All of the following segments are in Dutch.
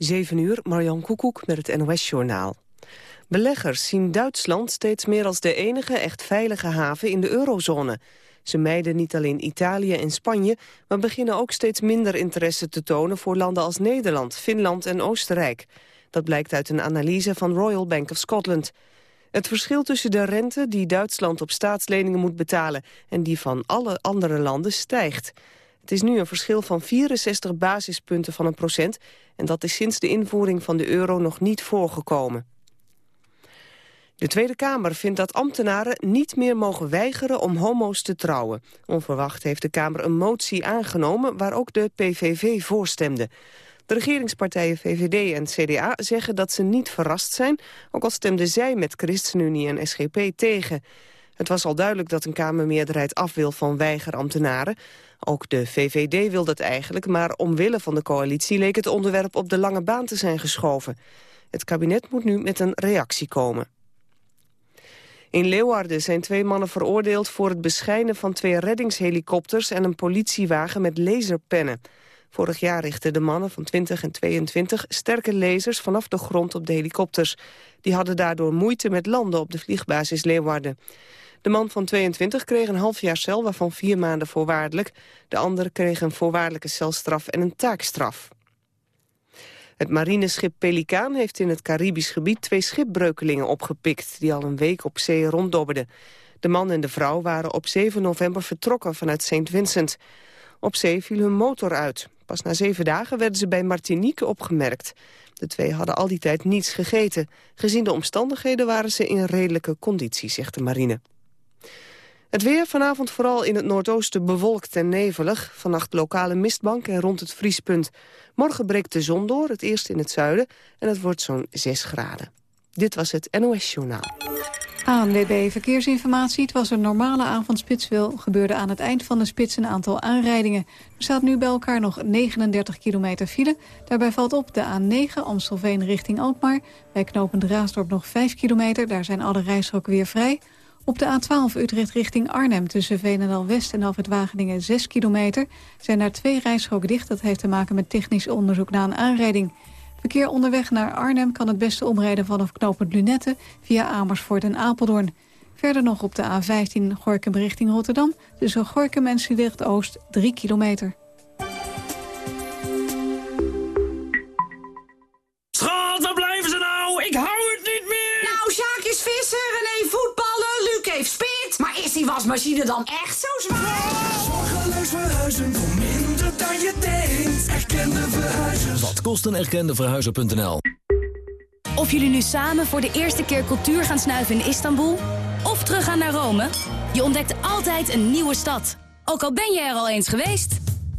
7 uur, Marjan Koekoek met het NOS-journaal. Beleggers zien Duitsland steeds meer als de enige echt veilige haven in de eurozone. Ze mijden niet alleen Italië en Spanje, maar beginnen ook steeds minder interesse te tonen voor landen als Nederland, Finland en Oostenrijk. Dat blijkt uit een analyse van Royal Bank of Scotland. Het verschil tussen de rente die Duitsland op staatsleningen moet betalen en die van alle andere landen stijgt. Het is nu een verschil van 64 basispunten van een procent... en dat is sinds de invoering van de euro nog niet voorgekomen. De Tweede Kamer vindt dat ambtenaren niet meer mogen weigeren om homo's te trouwen. Onverwacht heeft de Kamer een motie aangenomen waar ook de PVV voorstemde. De regeringspartijen VVD en CDA zeggen dat ze niet verrast zijn... ook al stemden zij met ChristenUnie en SGP tegen. Het was al duidelijk dat een Kamermeerderheid af wil van weigerambtenaren. Ook de VVD wil dat eigenlijk, maar omwille van de coalitie... leek het onderwerp op de lange baan te zijn geschoven. Het kabinet moet nu met een reactie komen. In Leeuwarden zijn twee mannen veroordeeld voor het beschijnen van twee reddingshelikopters en een politiewagen met laserpennen. Vorig jaar richtten de mannen van 20 en 22 sterke lasers vanaf de grond op de helikopters. Die hadden daardoor moeite met landen op de vliegbasis Leeuwarden. De man van 22 kreeg een half jaar cel, waarvan vier maanden voorwaardelijk. De andere kreeg een voorwaardelijke celstraf en een taakstraf. Het marineschip Pelikaan heeft in het Caribisch gebied twee schipbreukelingen opgepikt... die al een week op zee ronddobberden. De man en de vrouw waren op 7 november vertrokken vanuit St. Vincent. Op zee viel hun motor uit. Pas na zeven dagen werden ze bij Martinique opgemerkt. De twee hadden al die tijd niets gegeten. Gezien de omstandigheden waren ze in redelijke conditie, zegt de marine. Het weer vanavond vooral in het noordoosten bewolkt en nevelig. Vannacht lokale mistbank en rond het vriespunt. Morgen breekt de zon door, het eerst in het zuiden. En het wordt zo'n 6 graden. Dit was het NOS Journaal. ANWB Verkeersinformatie. Het was een normale avondspits. Wel gebeurde aan het eind van de spits een aantal aanrijdingen. Er staat nu bij elkaar nog 39 kilometer file. Daarbij valt op de A9 Amstelveen richting Alkmaar. Bij knopend Raasdorp nog 5 kilometer. Daar zijn alle rijstroken weer vrij. Op de A12 Utrecht richting Arnhem tussen Veenendaal West en Alfred Wageningen 6 kilometer... zijn daar twee rijstroken dicht. Dat heeft te maken met technisch onderzoek na een aanrijding. Verkeer onderweg naar Arnhem kan het beste omrijden vanaf knooppunt Lunette... via Amersfoort en Apeldoorn. Verder nog op de A15 Gorkum richting Rotterdam... tussen Gorkum en Sliedrecht Oost 3 kilometer. Wasmachine dan echt zo zwaar? Zorgeloos verhuizen voor minder dan je denkt. Erkende verhuizers. Wat kost een erkende verhuizer.nl? Of jullie nu samen voor de eerste keer cultuur gaan snuiven in Istanbul... of teruggaan naar Rome, je ontdekt altijd een nieuwe stad. Ook al ben je er al eens geweest.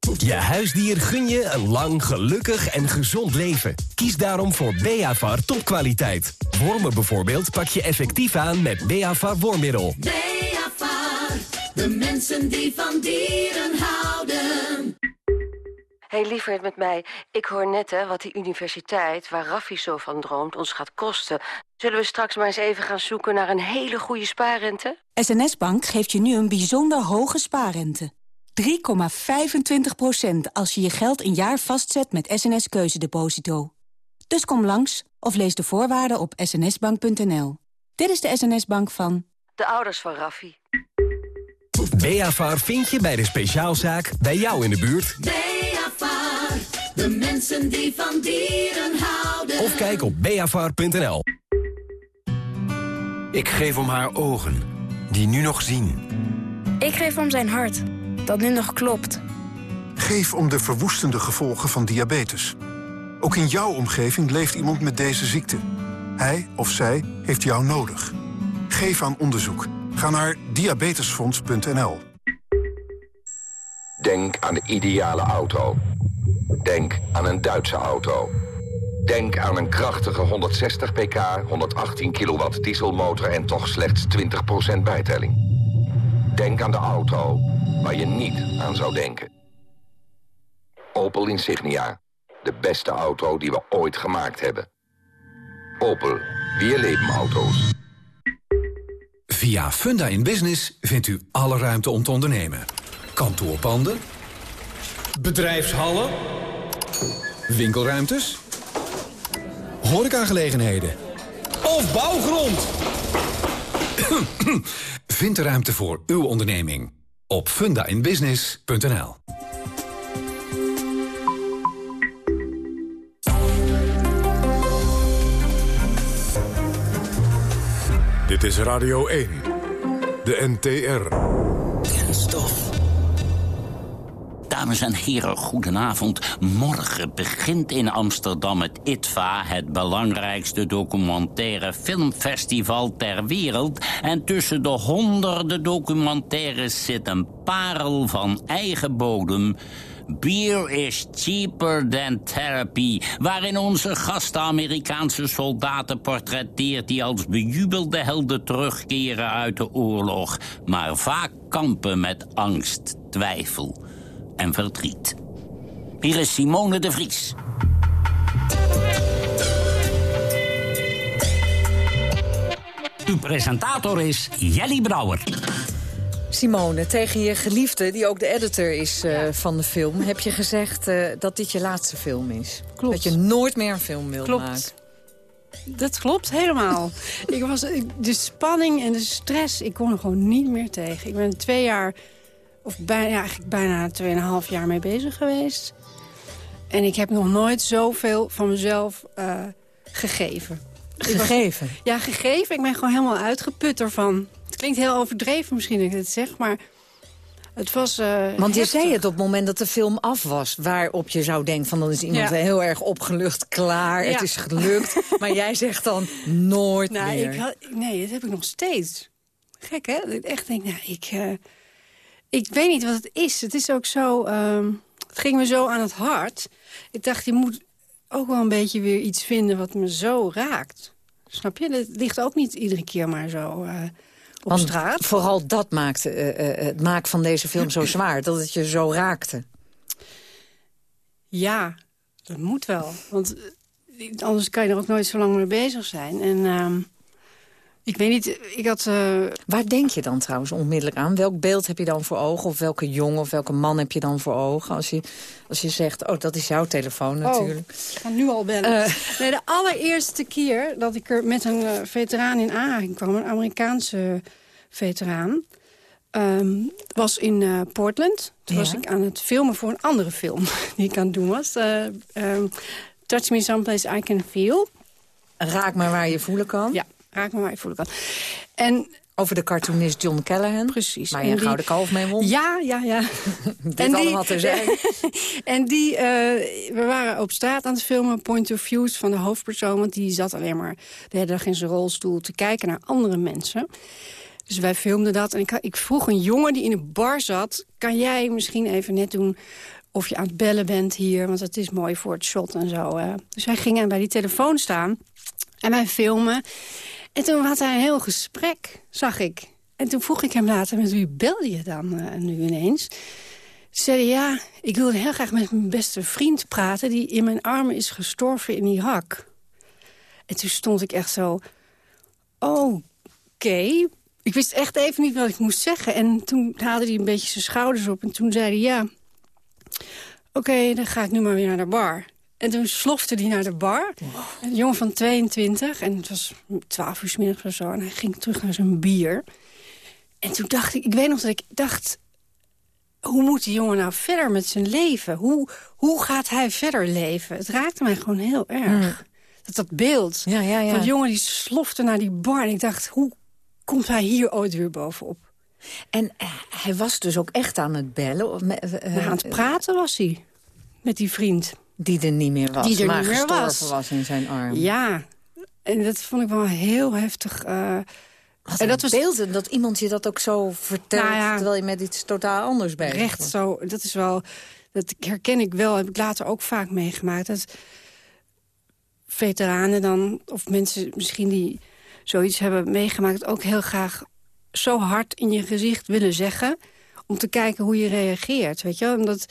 Je huisdier gun je een lang, gelukkig en gezond leven. Kies daarom voor Beavar topkwaliteit. Wormen bijvoorbeeld pak je effectief aan met Beavar wormmiddel. Beavar, de mensen die van dieren houden. Hé, hey, lieverd met mij. Ik hoor net hè, wat die universiteit, waar Raffi zo van droomt, ons gaat kosten. Zullen we straks maar eens even gaan zoeken naar een hele goede spaarrente? SNS Bank geeft je nu een bijzonder hoge spaarrente. 3,25% als je je geld een jaar vastzet met SNS Keuzedeposito. Dus kom langs of lees de voorwaarden op snsbank.nl. Dit is de SNS Bank van... De ouders van Raffi. Beavar vind je bij de speciaalzaak bij jou in de buurt. Beavar, de mensen die van dieren houden. Of kijk op beavar.nl. Ik geef om haar ogen, die nu nog zien. Ik geef om zijn hart, dat nu nog klopt. Geef om de verwoestende gevolgen van diabetes. Ook in jouw omgeving leeft iemand met deze ziekte. Hij of zij heeft jou nodig. Geef aan onderzoek. Ga naar diabetesfonds.nl. Denk aan de ideale auto. Denk aan een Duitse auto. Denk aan een krachtige 160 pk, 118 kilowatt dieselmotor en toch slechts 20% bijtelling. Denk aan de auto waar je niet aan zou denken. Opel Insignia. De beste auto die we ooit gemaakt hebben. Opel. Weer leven auto's. Via Funda in Business vindt u alle ruimte om te ondernemen. Kantoorpanden. Bedrijfshallen. Winkelruimtes. Horecagelegenheden. Of bouwgrond. Vind de ruimte voor uw onderneming op fundainbusiness.nl. Dit is Radio 1, de NTR. Kenstof. Dames en heren, goedenavond. Morgen begint in Amsterdam het ITVA... het belangrijkste documentaire filmfestival ter wereld. En tussen de honderden documentaires zit een parel van eigen bodem... Beer is cheaper than therapy... waarin onze gasten Amerikaanse soldaten portretteert... die als bejubelde helden terugkeren uit de oorlog... maar vaak kampen met angst, twijfel en verdriet. Hier is Simone de Vries. Uw presentator is Jelly Brouwer. Simone, tegen je geliefde, die ook de editor is uh, van de film... heb je gezegd uh, dat dit je laatste film is. Klopt. Dat je nooit meer een film wilt klopt. maken. Dat klopt helemaal. ik was, de spanning en de stress, ik kon er gewoon niet meer tegen. Ik ben twee jaar, of bijna, eigenlijk bijna tweeënhalf jaar mee bezig geweest. En ik heb nog nooit zoveel van mezelf uh, gegeven. Gegeven? Was, ja, gegeven. Ik ben gewoon helemaal uitgeput ervan. Het klinkt heel overdreven misschien dat ik het zeg, maar het was uh, Want je heftig. zei het op het moment dat de film af was... waarop je zou denken van dan is iemand Ja. heel erg opgelucht, klaar, Ja. het is gelukt. maar jij zegt dan nooit nou, meer. Ik had, nee, dat heb ik nog steeds. Gek, hè? Dat ik echt denk, nou, ik, uh, ik weet niet wat het is. Het is ook zo... Um, het ging me zo aan het hart. Ik dacht, je moet ook wel een beetje weer iets vinden wat me zo raakt. Snap je? Dat ligt ook niet iedere keer maar zo... Uh, op Want straat. vooral dat maakte uh, uh, het maken van deze film zo zwaar. Dat het je zo raakte. Ja, dat moet wel. Want anders kan je er ook nooit zo lang mee bezig zijn. En uh, ik weet niet, ik had... Uh... Waar denk je dan trouwens onmiddellijk aan? Welk beeld heb je dan voor ogen? Of welke jongen of welke man heb je dan voor ogen? Als je, als je zegt, oh, dat is jouw telefoon natuurlijk. Oh, ik ga nu al bellen. Uh... Nee, de allereerste keer dat ik er met een uh, veteraan in aanraking kwam... een Amerikaanse veteraan... Um, was in uh, Portland. Toen ja. was ik aan het filmen voor een andere film die ik aan het doen was. Uh, um, Touch Me Someplace I Can Feel. Raak maar waar je voelen kan. Ja, raak maar waar je voelen kan. En over de cartoonist John Callahan. Precies. Waar je een die... gouden kalf mee won. Ja, ja, ja. Dit en allemaal te zeggen. en die, uh, we waren op straat aan het filmen, point of views van de hoofdpersoon. Want die zat alleen maar de hele dag in zijn rolstoel te kijken naar andere mensen. Dus wij filmden dat. En ik, ik vroeg een jongen die in een bar zat... kan jij misschien even net doen of je aan het bellen bent hier? Want het is mooi voor het shot en zo. Uh. Dus hij ging bij die telefoon staan en wij filmen. En toen had hij een heel gesprek, zag ik. En toen vroeg ik hem later, met wie belde je dan uh, nu ineens? Toen zei ja, ik wilde heel graag met mijn beste vriend praten... die in mijn armen is gestorven in Irak. En toen stond ik echt zo... Oké, ik wist echt even niet wat ik moest zeggen. En toen haalde hij een beetje zijn schouders op. En toen zei hij, ja, oké, dan ga ik nu maar weer naar de bar. En toen slofte hij naar de bar. Een jongen van 22. En het was 12 uur 's middags of zo. En hij ging terug naar zijn bier. En toen dacht ik, ik weet nog dat ik dacht... hoe moet die jongen nou verder met zijn leven? Hoe, hoe gaat hij verder leven? Het raakte mij gewoon heel erg. Mm. Dat, dat beeld ja, ja, ja. van die jongen die slofte naar die bar. En ik dacht, hoe komt hij hier ooit weer bovenop? En uh, hij was dus ook echt aan het bellen? Of, uh, uh, aan het praten was hij. Met die vriend. Die er niet meer was, die er maar niet meer was. was in zijn arm. Ja, en dat vond ik wel heel heftig. Uh, en dat was beeld dat iemand je dat ook zo vertelt... Nou ja, terwijl je met iets totaal anders bezig Recht was. zo, dat is wel... Dat herken ik wel, heb ik later ook vaak meegemaakt. Dat veteranen dan, of mensen misschien die zoiets hebben meegemaakt... ook heel graag zo hard in je gezicht willen zeggen... om te kijken hoe je reageert, weet je Omdat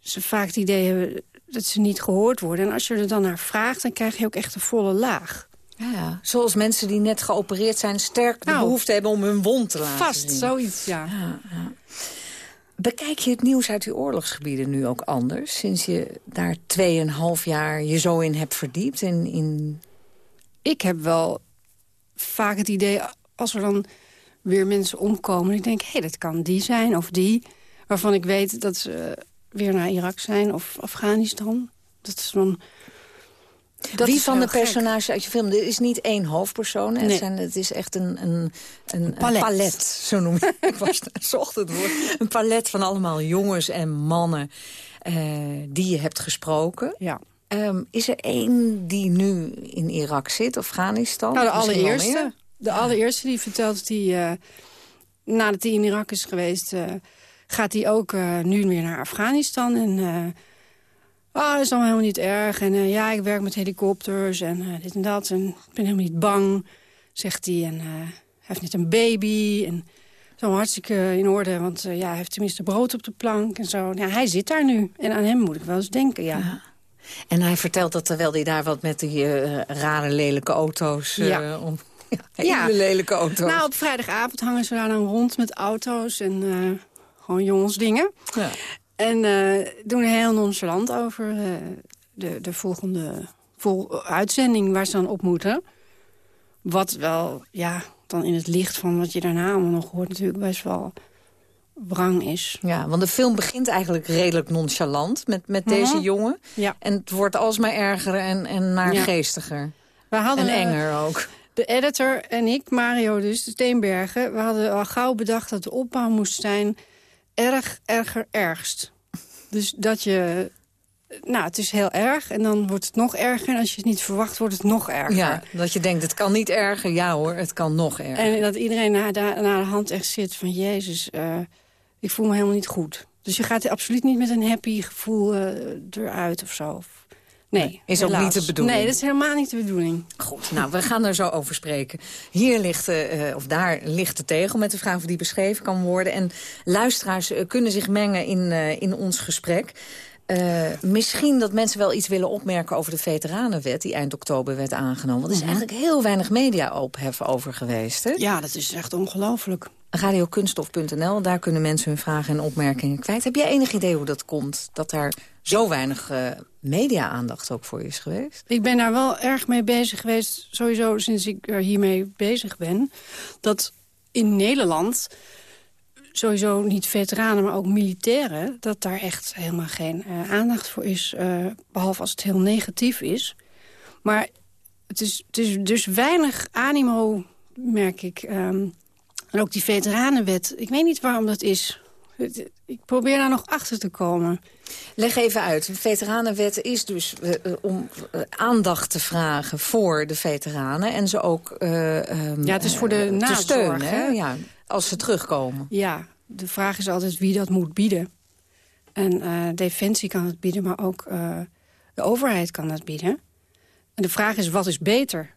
ze vaak het idee hebben dat ze niet gehoord worden. En als je er dan naar vraagt, dan krijg je ook echt een volle laag. Ja, zoals mensen die net geopereerd zijn... sterk de Nou, behoefte hebben om hun wond te laten Vast, zien. zoiets, ja. Ja, ja. Bekijk je het nieuws uit die oorlogsgebieden nu ook anders? Sinds je daar 2,5 jaar je zo in hebt verdiept? In, in... Ik heb wel vaak het idee, als er dan weer mensen omkomen... ik denk, hé, dat kan die zijn of die... waarvan ik weet dat ze weer naar Irak zijn of Afghanistan. Dat is dan... Dat Wie van de personages uit je film? Er is niet één hoofdpersoon. hè? Het, Nee. zijn, het is echt een, een, een, een palet. palet. zo noem je Ik was zocht het woord. Een palet van allemaal jongens en mannen eh, die je hebt gesproken. Ja. Ehm, is er één die nu in Irak zit, Afghanistan? Nou, de allereerste. De allereerste die vertelt dat hij, eh, nadat hij in Irak is geweest... eh, gaat hij ook eh, nu weer naar Afghanistan. En eh ah, dat is allemaal helemaal niet erg. En eh, ja, ik werk met helikopters en dit en dat. En ik ben helemaal niet bang, zegt hij. En hij heeft net een baby en... Zo hartstikke in orde, want ja, hij heeft tenminste brood op de plank en zo. Ja, hij zit daar nu. En aan hem moet ik wel eens denken, ja. En hij vertelt dat terwijl hij daar wat met die rare lelijke auto's... eh, Ja. om, ja, hele lelijke auto's. Nou, op vrijdagavond hangen ze daar dan rond met auto's en gewoon jongensdingen. Ja. En eh, doen heel nonchalant over eh, de, de volgende vol uitzending waar ze dan op moeten. Wat wel, ja, dan in het licht van wat je daarna allemaal nog hoort... natuurlijk best wel wrang is. Ja, want de film begint eigenlijk redelijk nonchalant met, met deze Mhm. jongen. Ja. En het wordt alsmaar erger en, en naargeestiger. We hadden, en eh, enger ook. De editor en ik, Mario dus, de Steenbergen... we hadden al gauw bedacht dat de opbouw moest zijn... erg, erger, ergst. Dus dat je... Nou, het is heel erg en dan wordt het nog erger... en als je het niet verwacht, wordt het nog erger. Ja, dat je denkt, het kan niet erger. Ja hoor, het kan nog erger. En dat iedereen na, na, na de hand echt zit van... Jezus, eh, ik voel me helemaal niet goed. Dus je gaat absoluut niet met een happy gevoel eh, eruit of zo. Nee, is ook niet de bedoeling. Nee, dat is helemaal niet de bedoeling. Goed, nou, we gaan er zo over spreken. Hier ligt, eh, of daar ligt de tegel met de vraag of die beschreven kan worden. En luisteraars eh, kunnen zich mengen in, eh, in ons gesprek. Misschien dat mensen wel iets willen opmerken over de veteranenwet... die eind oktober werd aangenomen. Want er is Mhm. eigenlijk heel weinig media-ophef over geweest. Hè? Ja, dat is echt ongelooflijk. Radiokunstof.nl, daar kunnen mensen hun vragen en opmerkingen kwijt. Heb jij enig idee hoe dat komt? Dat daar zo weinig media-aandacht ook voor is geweest? Ik ben daar wel erg mee bezig geweest, sowieso sinds ik er hiermee bezig ben. Dat in Nederland, sowieso niet veteranen, maar ook militairen... dat daar echt helemaal geen eh, aandacht voor is, eh, behalve als het heel negatief is. Maar het is, het is dus weinig animo, merk ik. Ehm, en ook die veteranenwet, ik weet niet waarom dat is. Ik probeer daar nog achter te komen. Leg even uit. De veteranenwet is dus eh, eh, om eh, aandacht te vragen voor de veteranen. En ze ook ehm, Ja, het is voor de eh, te steunen. Hè? Ja, als ze terugkomen. Ja, de vraag is altijd wie dat moet bieden. En Defensie kan het bieden, maar ook de overheid kan dat bieden. En de vraag is, wat is beter?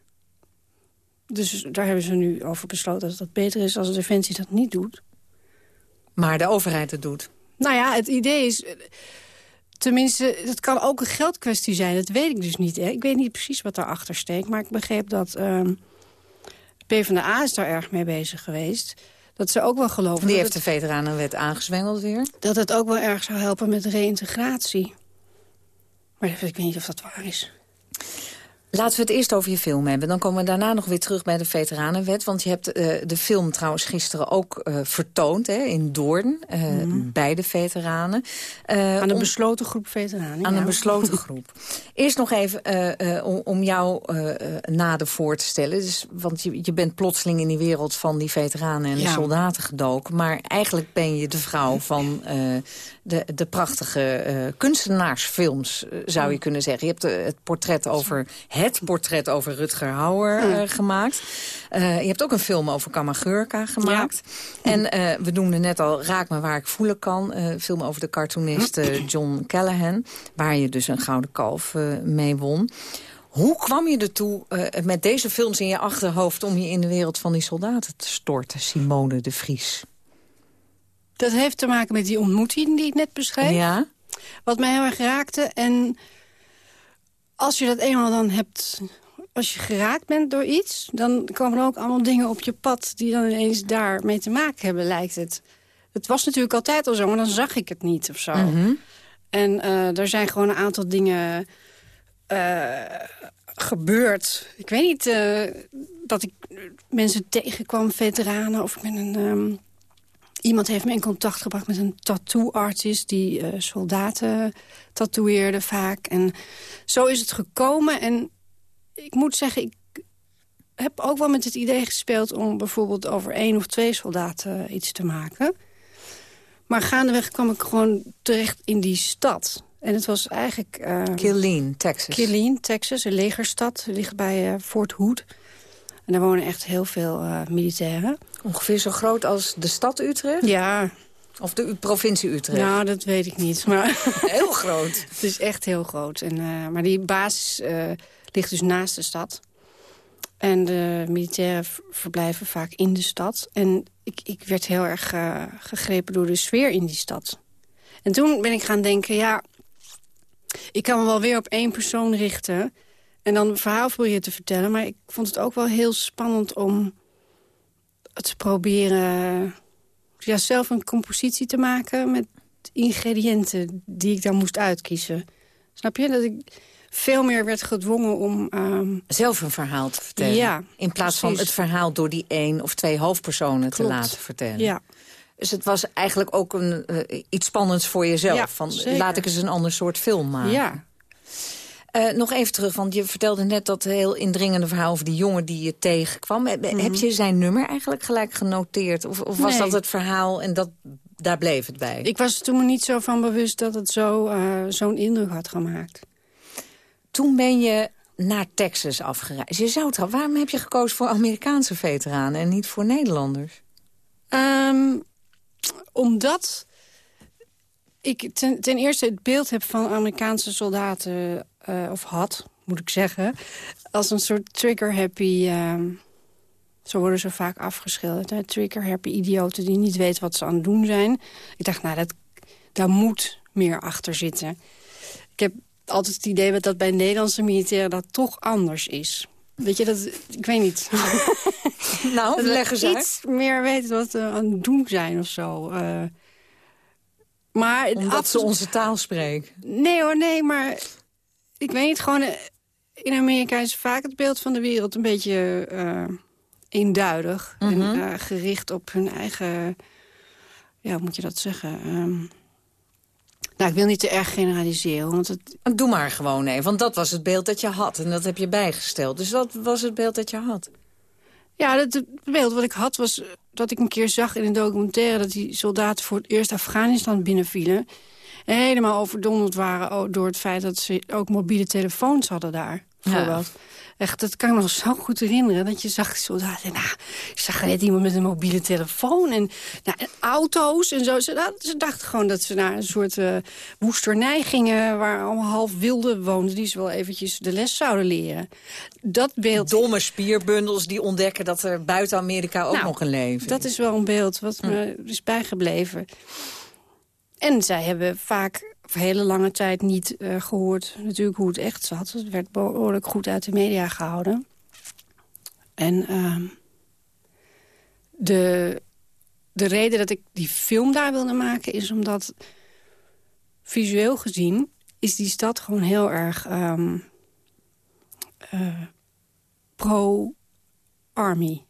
Dus daar hebben ze nu over besloten dat het beter is als de Defensie dat niet doet. Maar de overheid het doet. Nou ja, het idee is... eh, Tenminste, dat kan ook een geldkwestie zijn. Dat weet ik dus niet. Hè. Ik weet niet precies wat daarachter steekt. Maar ik begreep dat ehm PvdA is daar erg mee bezig geweest. Dat ze ook wel geloven... Die heeft de het- veteranenwet aangezwengeld weer. dat het ook wel erg zou helpen met reïntegratie. Maar ik weet niet of dat waar is. Laten we het eerst over je film hebben. Dan komen we daarna nog weer terug bij de veteranenwet. Want je hebt eh, de film trouwens gisteren ook eh, vertoond hè, in Doorn. eh, Bij de veteranen. Mhm. Aan een besloten groep veteranen. Aan ja. een besloten groep. Eerst nog even om, om jou nader voor te stellen. Dus, want je, je bent plotseling in die wereld van die veteranen en de soldaten gedoken. Maar eigenlijk ben je de vrouw van de, de prachtige eh, kunstenaarsfilms, eh, zou je kunnen zeggen. Je hebt eh, het portret over het portret over Rutger Hauer eh, gemaakt. Je hebt ook een film over Kamagurka gemaakt. En we noemden net al Raak me waar ik voelen kan. film over de cartoonist John Callahan. Waar je dus een gouden kalf mee won. Hoe kwam je ertoe uh, met deze films in je achterhoofd... om je in de wereld van die soldaten te storten, Simone de Vries? Dat heeft te maken met die ontmoeting die ik net beschreef. Ja. Wat mij heel erg raakte. En als je dat eenmaal dan hebt... Als je geraakt bent door iets, dan komen er ook allemaal dingen op je pad... die dan ineens daarmee te maken hebben, lijkt het. Het was natuurlijk altijd al zo, maar dan zag ik het niet of zo. Mhm. En uh, er zijn gewoon een aantal dingen uh, gebeurd. Ik weet niet uh, dat ik mensen tegenkwam, veteranen... of ik ben een... Um, iemand heeft me in contact gebracht met een tattoo-artist... die uh, soldaten tatoeëerde vaak. En zo is het gekomen. En ik moet zeggen, ik heb ook wel met het idee gespeeld... om bijvoorbeeld over één of twee soldaten iets te maken. Maar gaandeweg kwam ik gewoon terecht in die stad. En het was eigenlijk... Uh, Killeen, Texas. Killeen, Texas, een legerstad. ligt bij uh, Fort Hood. En daar wonen echt heel veel uh, militairen. Ongeveer zo groot als de stad Utrecht? Ja. Of de provincie Utrecht? Nou, dat weet ik niet. Maar heel groot. het is echt heel groot. En, uh, maar die basis uh, ligt dus naast de stad. En de militairen verblijven vaak in de stad. En ik, ik werd heel erg uh, gegrepen door de sfeer in die stad. En toen ben ik gaan denken, ja... ik kan me wel weer op één persoon richten... en dan een verhaal proberen te vertellen. Maar ik vond het ook wel heel spannend om te proberen... Ja, zelf een compositie te maken met ingrediënten die ik dan moest uitkiezen. Snap je? Dat ik veel meer werd gedwongen om... Um... Zelf een verhaal te vertellen. Ja, In plaats precies. van het verhaal door die één of twee hoofdpersonen Klopt. te laten vertellen. Ja. Dus het was eigenlijk ook een, uh, iets spannends voor jezelf. Ja, van, zeker. laat ik eens een ander soort film maken. Ja. Uh, nog even terug, want je vertelde net dat heel indringende verhaal... over die jongen die je tegenkwam. Mm -hmm. Heb je zijn nummer eigenlijk gelijk genoteerd? Of, of was nee. dat het verhaal en dat, daar bleef het bij? Ik was toen niet zo van bewust dat het zo, uh, zo'n indruk had gemaakt. Toen ben je naar Texas afgereisd. Je zou het, waarom heb je gekozen voor Amerikaanse veteranen en niet voor Nederlanders? Um, omdat ik ten, ten, eerste het beeld heb van Amerikaanse soldaten... Uh, of had, moet ik zeggen... als een soort trigger-happy... Uh, zo worden ze vaak afgeschilderd. Hè? Trigger-happy idioten die niet weten wat ze aan het doen zijn. Ik dacht, nou, dat, daar moet meer achter zitten. Ik heb altijd het idee dat bij Nederlandse militairen dat toch anders is. Weet je, dat, ik weet niet. nou, leg eens uit. Iets meer weten wat ze aan het doen zijn of zo. Uh, maar Omdat ze onze taal spreken. Nee hoor, nee, maar ik weet niet, gewoon... In Amerika is vaak het beeld van de wereld een beetje uh, eenduidig. Mhm. Mm -hmm. En uh, gericht op hun eigen... Ja, hoe moet je dat zeggen? Um, nou, ik wil niet te erg generaliseren. Want het... Doe maar gewoon even, want dat was het beeld dat je had. En dat heb je bijgesteld. Dus wat was het beeld dat je had? Ja, het, het beeld wat ik had was dat ik een keer zag in een documentaire... dat die soldaten voor het eerst Afghanistan binnenvielen... helemaal overdonderd waren door het feit dat ze ook mobiele telefoons hadden daar. Bijvoorbeeld. Ja. Echt, dat kan ik me nog zo goed herinneren. Dat je zag die soldaten. Nou, ik zag net iemand met een mobiele telefoon. En, nou, en auto's en zo. Ze, nou, ze, dachten gewoon dat ze naar een soort uh, woesternij gingen... waar allemaal half wilden woonden... die ze wel eventjes de les zouden leren. Dat beeld... Domme spierbundels die ontdekken dat er buiten Amerika ook nou, nog een leven Dat is wel een beeld wat hm. me is bijgebleven. En zij hebben vaak voor hele lange tijd niet uh, gehoord natuurlijk hoe het echt zat. Het werd behoorlijk goed uit de media gehouden. En uh, de, de reden dat ik die film daar wilde maken... is omdat visueel gezien is die stad gewoon heel erg um, uh, pro-army.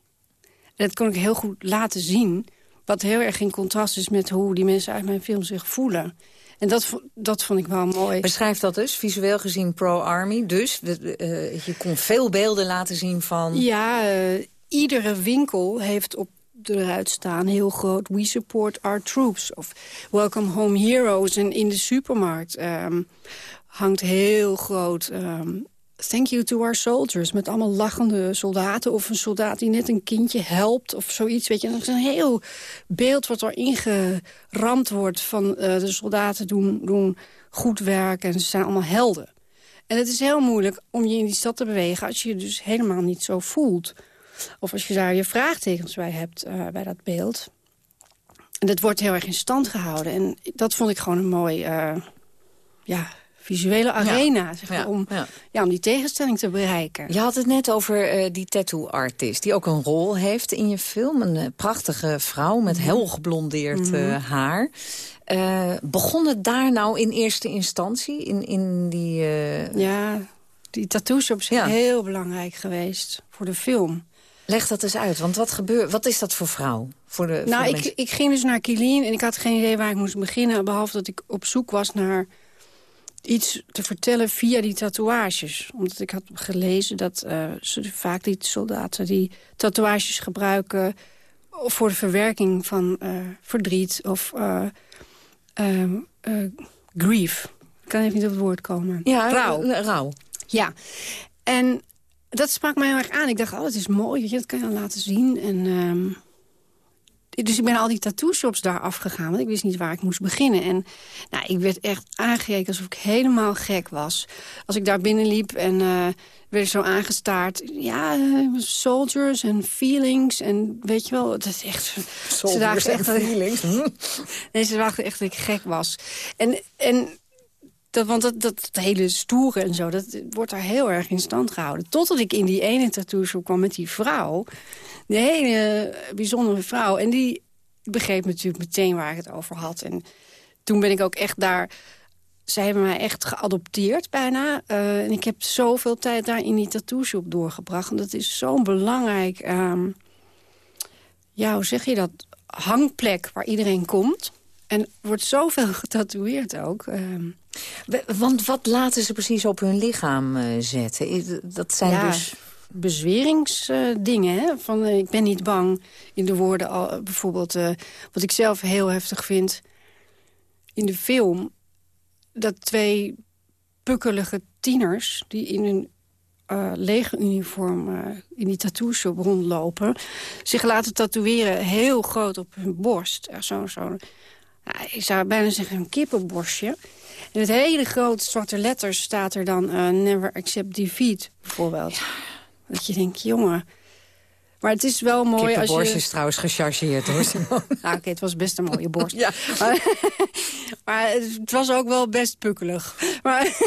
Dat kon ik heel goed laten zien... wat heel erg in contrast is met hoe die mensen uit mijn film zich voelen... En dat, dat vond ik wel mooi. Beschrijf dat dus, visueel gezien pro-army. Dus uh, je kon veel beelden laten zien van... Ja, uh, iedere winkel heeft op eruit staan heel groot... We support our troops of Welcome home heroes. En in de supermarkt um, hangt heel groot... Um, Thank you to our soldiers. Met allemaal lachende soldaten. Of een soldaat die net een kindje helpt. Of zoiets. Weet je. Dat is een heel beeld wat er ingeramd wordt. Van uh, de soldaten doen, doen goed werk. En ze zijn allemaal helden. En het is heel moeilijk om je in die stad te bewegen... als je je dus helemaal niet zo voelt. Of als je daar je vraagtekens bij hebt, uh, bij dat beeld. En dat wordt heel erg in stand gehouden. En dat vond ik gewoon een mooi... Uh, ja, visuele arena zeg maar, om, ja. om die tegenstelling te bereiken. Je had het net over uh, die tattoo-artist... die ook een rol heeft in je film. Een uh, prachtige vrouw met Mhm. heel geblondeerd mm -hmm. haar. begon het daar nou in eerste instantie? In, in die, Ja, die tattoo-shop is ja. heel belangrijk geweest voor de film. Leg dat eens uit, want wat, gebeurt, wat is dat voor vrouw? Voor de, nou, voor ik, ik ging dus naar Kilien en ik had geen idee waar ik moest beginnen... behalve dat ik op zoek was naar iets te vertellen via die tatoeages. Omdat ik had gelezen dat uh, ze vaak die soldaten die tatoeages gebruiken... voor de verwerking van uh, verdriet of uh, grief. Ik kan even niet op het woord komen. Ja, rouw. rouw. Ja, en dat sprak mij heel erg aan. Ik dacht, oh, dat is mooi, weet je, dat kan je dan laten zien. En, um, dus ik ben al die tattoo-shops daar afgegaan, want ik wist niet waar ik moest beginnen. En nou, ik werd echt aangekeken alsof ik helemaal gek was. Als ik daar binnenliep en uh, werd zo aangestaard. Ja, uh, soldiers en feelings en weet je wel, dat is echt... Soldiers ze dachten echt dat feelings. nee, ze dachten echt dat ik gek was. En... en dat, want dat, dat, dat, hele stoere en zo, dat wordt daar heel erg in stand gehouden. Totdat ik in die ene tattoo kwam met die vrouw. Die hele bijzondere vrouw. En die begreep natuurlijk meteen waar ik het over had. En toen ben ik ook echt daar... Zij hebben mij echt geadopteerd bijna. Uh, en ik heb zoveel tijd daar in die tattoo-shop doorgebracht. En dat is zo'n belangrijk... Um, ja, hoe zeg je dat? Hangplek waar iedereen komt. En er wordt zoveel getatoeëerd ook. Um, want wat laten ze precies op hun lichaam uh, zetten? Dat zijn ja, dus... bezweringsdingen. Van uh, ik ben niet bang in de woorden. Al, bijvoorbeeld wat ik zelf heel heftig vind in de film. Dat twee pukkelige tieners die in hun uh, legeruniform uh, in die tattoo-shop rondlopen... zich laten tatoeëren heel groot op hun borst. Zo'n zo, ik zou bijna zeggen een kippenborstje. In het hele grote zwarte letters staat er dan... Never accept defeat, bijvoorbeeld. Ja. Dat je denkt, jongen... Maar het is wel mooi als je... Kippenborstje is trouwens gechargeerd, hoor. nou, oké, okay, het was best een mooie borst. ja. maar, maar, het was ook wel best pukkelig. Maar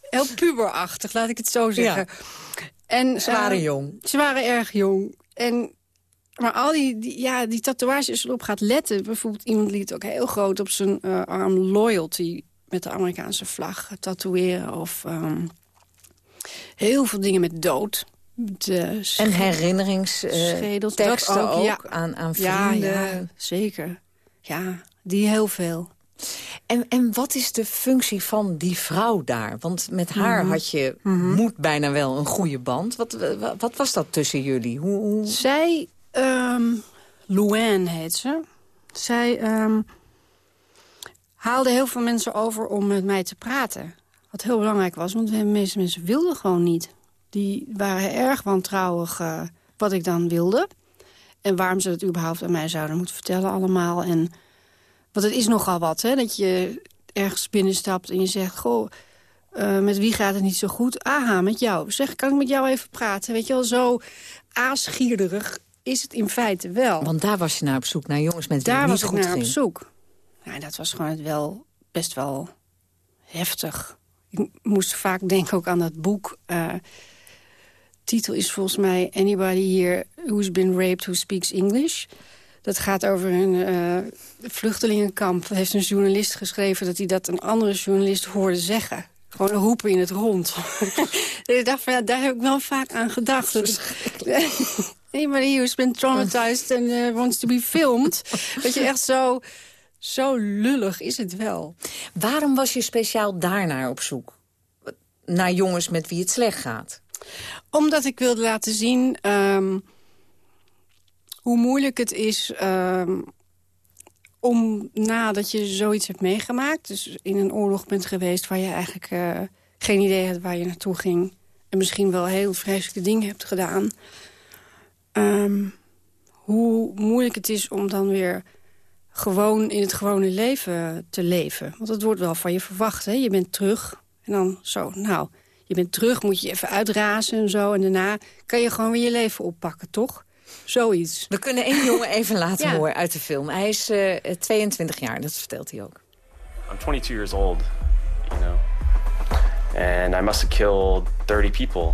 heel puberachtig, laat ik het zo zeggen. Ja. En, ze waren uh, jong. Ze waren erg jong. En, maar al die, die, ja, die tatoeages, als je erop gaat letten... bijvoorbeeld iemand liet ook heel groot op zijn uh, arm loyalty... met de Amerikaanse vlag tatoeëren. Of um, heel veel dingen met dood. De en herinneringsteksten uh, ook, ja. aan, aan vrienden. Ja, ja, zeker. Ja, die heel veel. En, en wat is de functie van die vrouw daar? Want met haar mm -hmm. had je, mm -hmm. moet bijna wel een goede band. Wat, wat, wat was dat tussen jullie? Hoe, hoe... Zij, um, Louane heet ze. Zij um, haalde heel veel mensen over om met mij te praten. Wat heel belangrijk was, want de meeste mensen wilden gewoon niet. Die waren erg wantrouwig uh, wat ik dan wilde. En waarom ze het überhaupt aan mij zouden moeten vertellen allemaal. En, want het is nogal wat, hè, dat je ergens binnenstapt en je zegt... goh, uh, met wie gaat het niet zo goed? Aha, met jou. Zeg, kan ik met jou even praten? Weet je wel, zo aasgierderig is het in feite wel. Want daar was je naar op zoek, naar jongens met wie daar het niet was goed ik naar ging. op zoek. Nou, dat was gewoon wel best wel heftig. Ik moest vaak denken ook aan dat boek... Uh, titel is volgens mij Anybody Here Who's Been Raped Who Speaks English. Dat gaat over een uh, vluchtelingenkamp. heeft een journalist geschreven dat hij dat een andere journalist hoorde zeggen. Gewoon roepen in het rond. ik dacht van, ja, daar heb ik wel vaak aan gedacht. Anybody who's been traumatized and uh, wants to be filmed. dat je echt zo, zo lullig is het wel. Waarom was je speciaal daarnaar op zoek? Naar jongens met wie het slecht gaat? Omdat ik wilde laten zien um, hoe moeilijk het is... Um, om nadat je zoiets hebt meegemaakt... dus in een oorlog bent geweest waar je eigenlijk uh, geen idee had waar je naartoe ging... en misschien wel heel vreselijke dingen hebt gedaan... Um, hoe moeilijk het is om dan weer gewoon in het gewone leven te leven. Want het wordt wel van je verwacht. Hè? Je bent terug En dan zo, nou, je bent terug, moet je even uitrazen en zo. En daarna kan je gewoon weer je leven oppakken, toch? Zoiets. We kunnen één jongen even laten Ja. horen uit de film. Hij is eh, 22 jaar, dat vertelt hij ook. I'm 22 years old, you know, and I must have killed 30 people.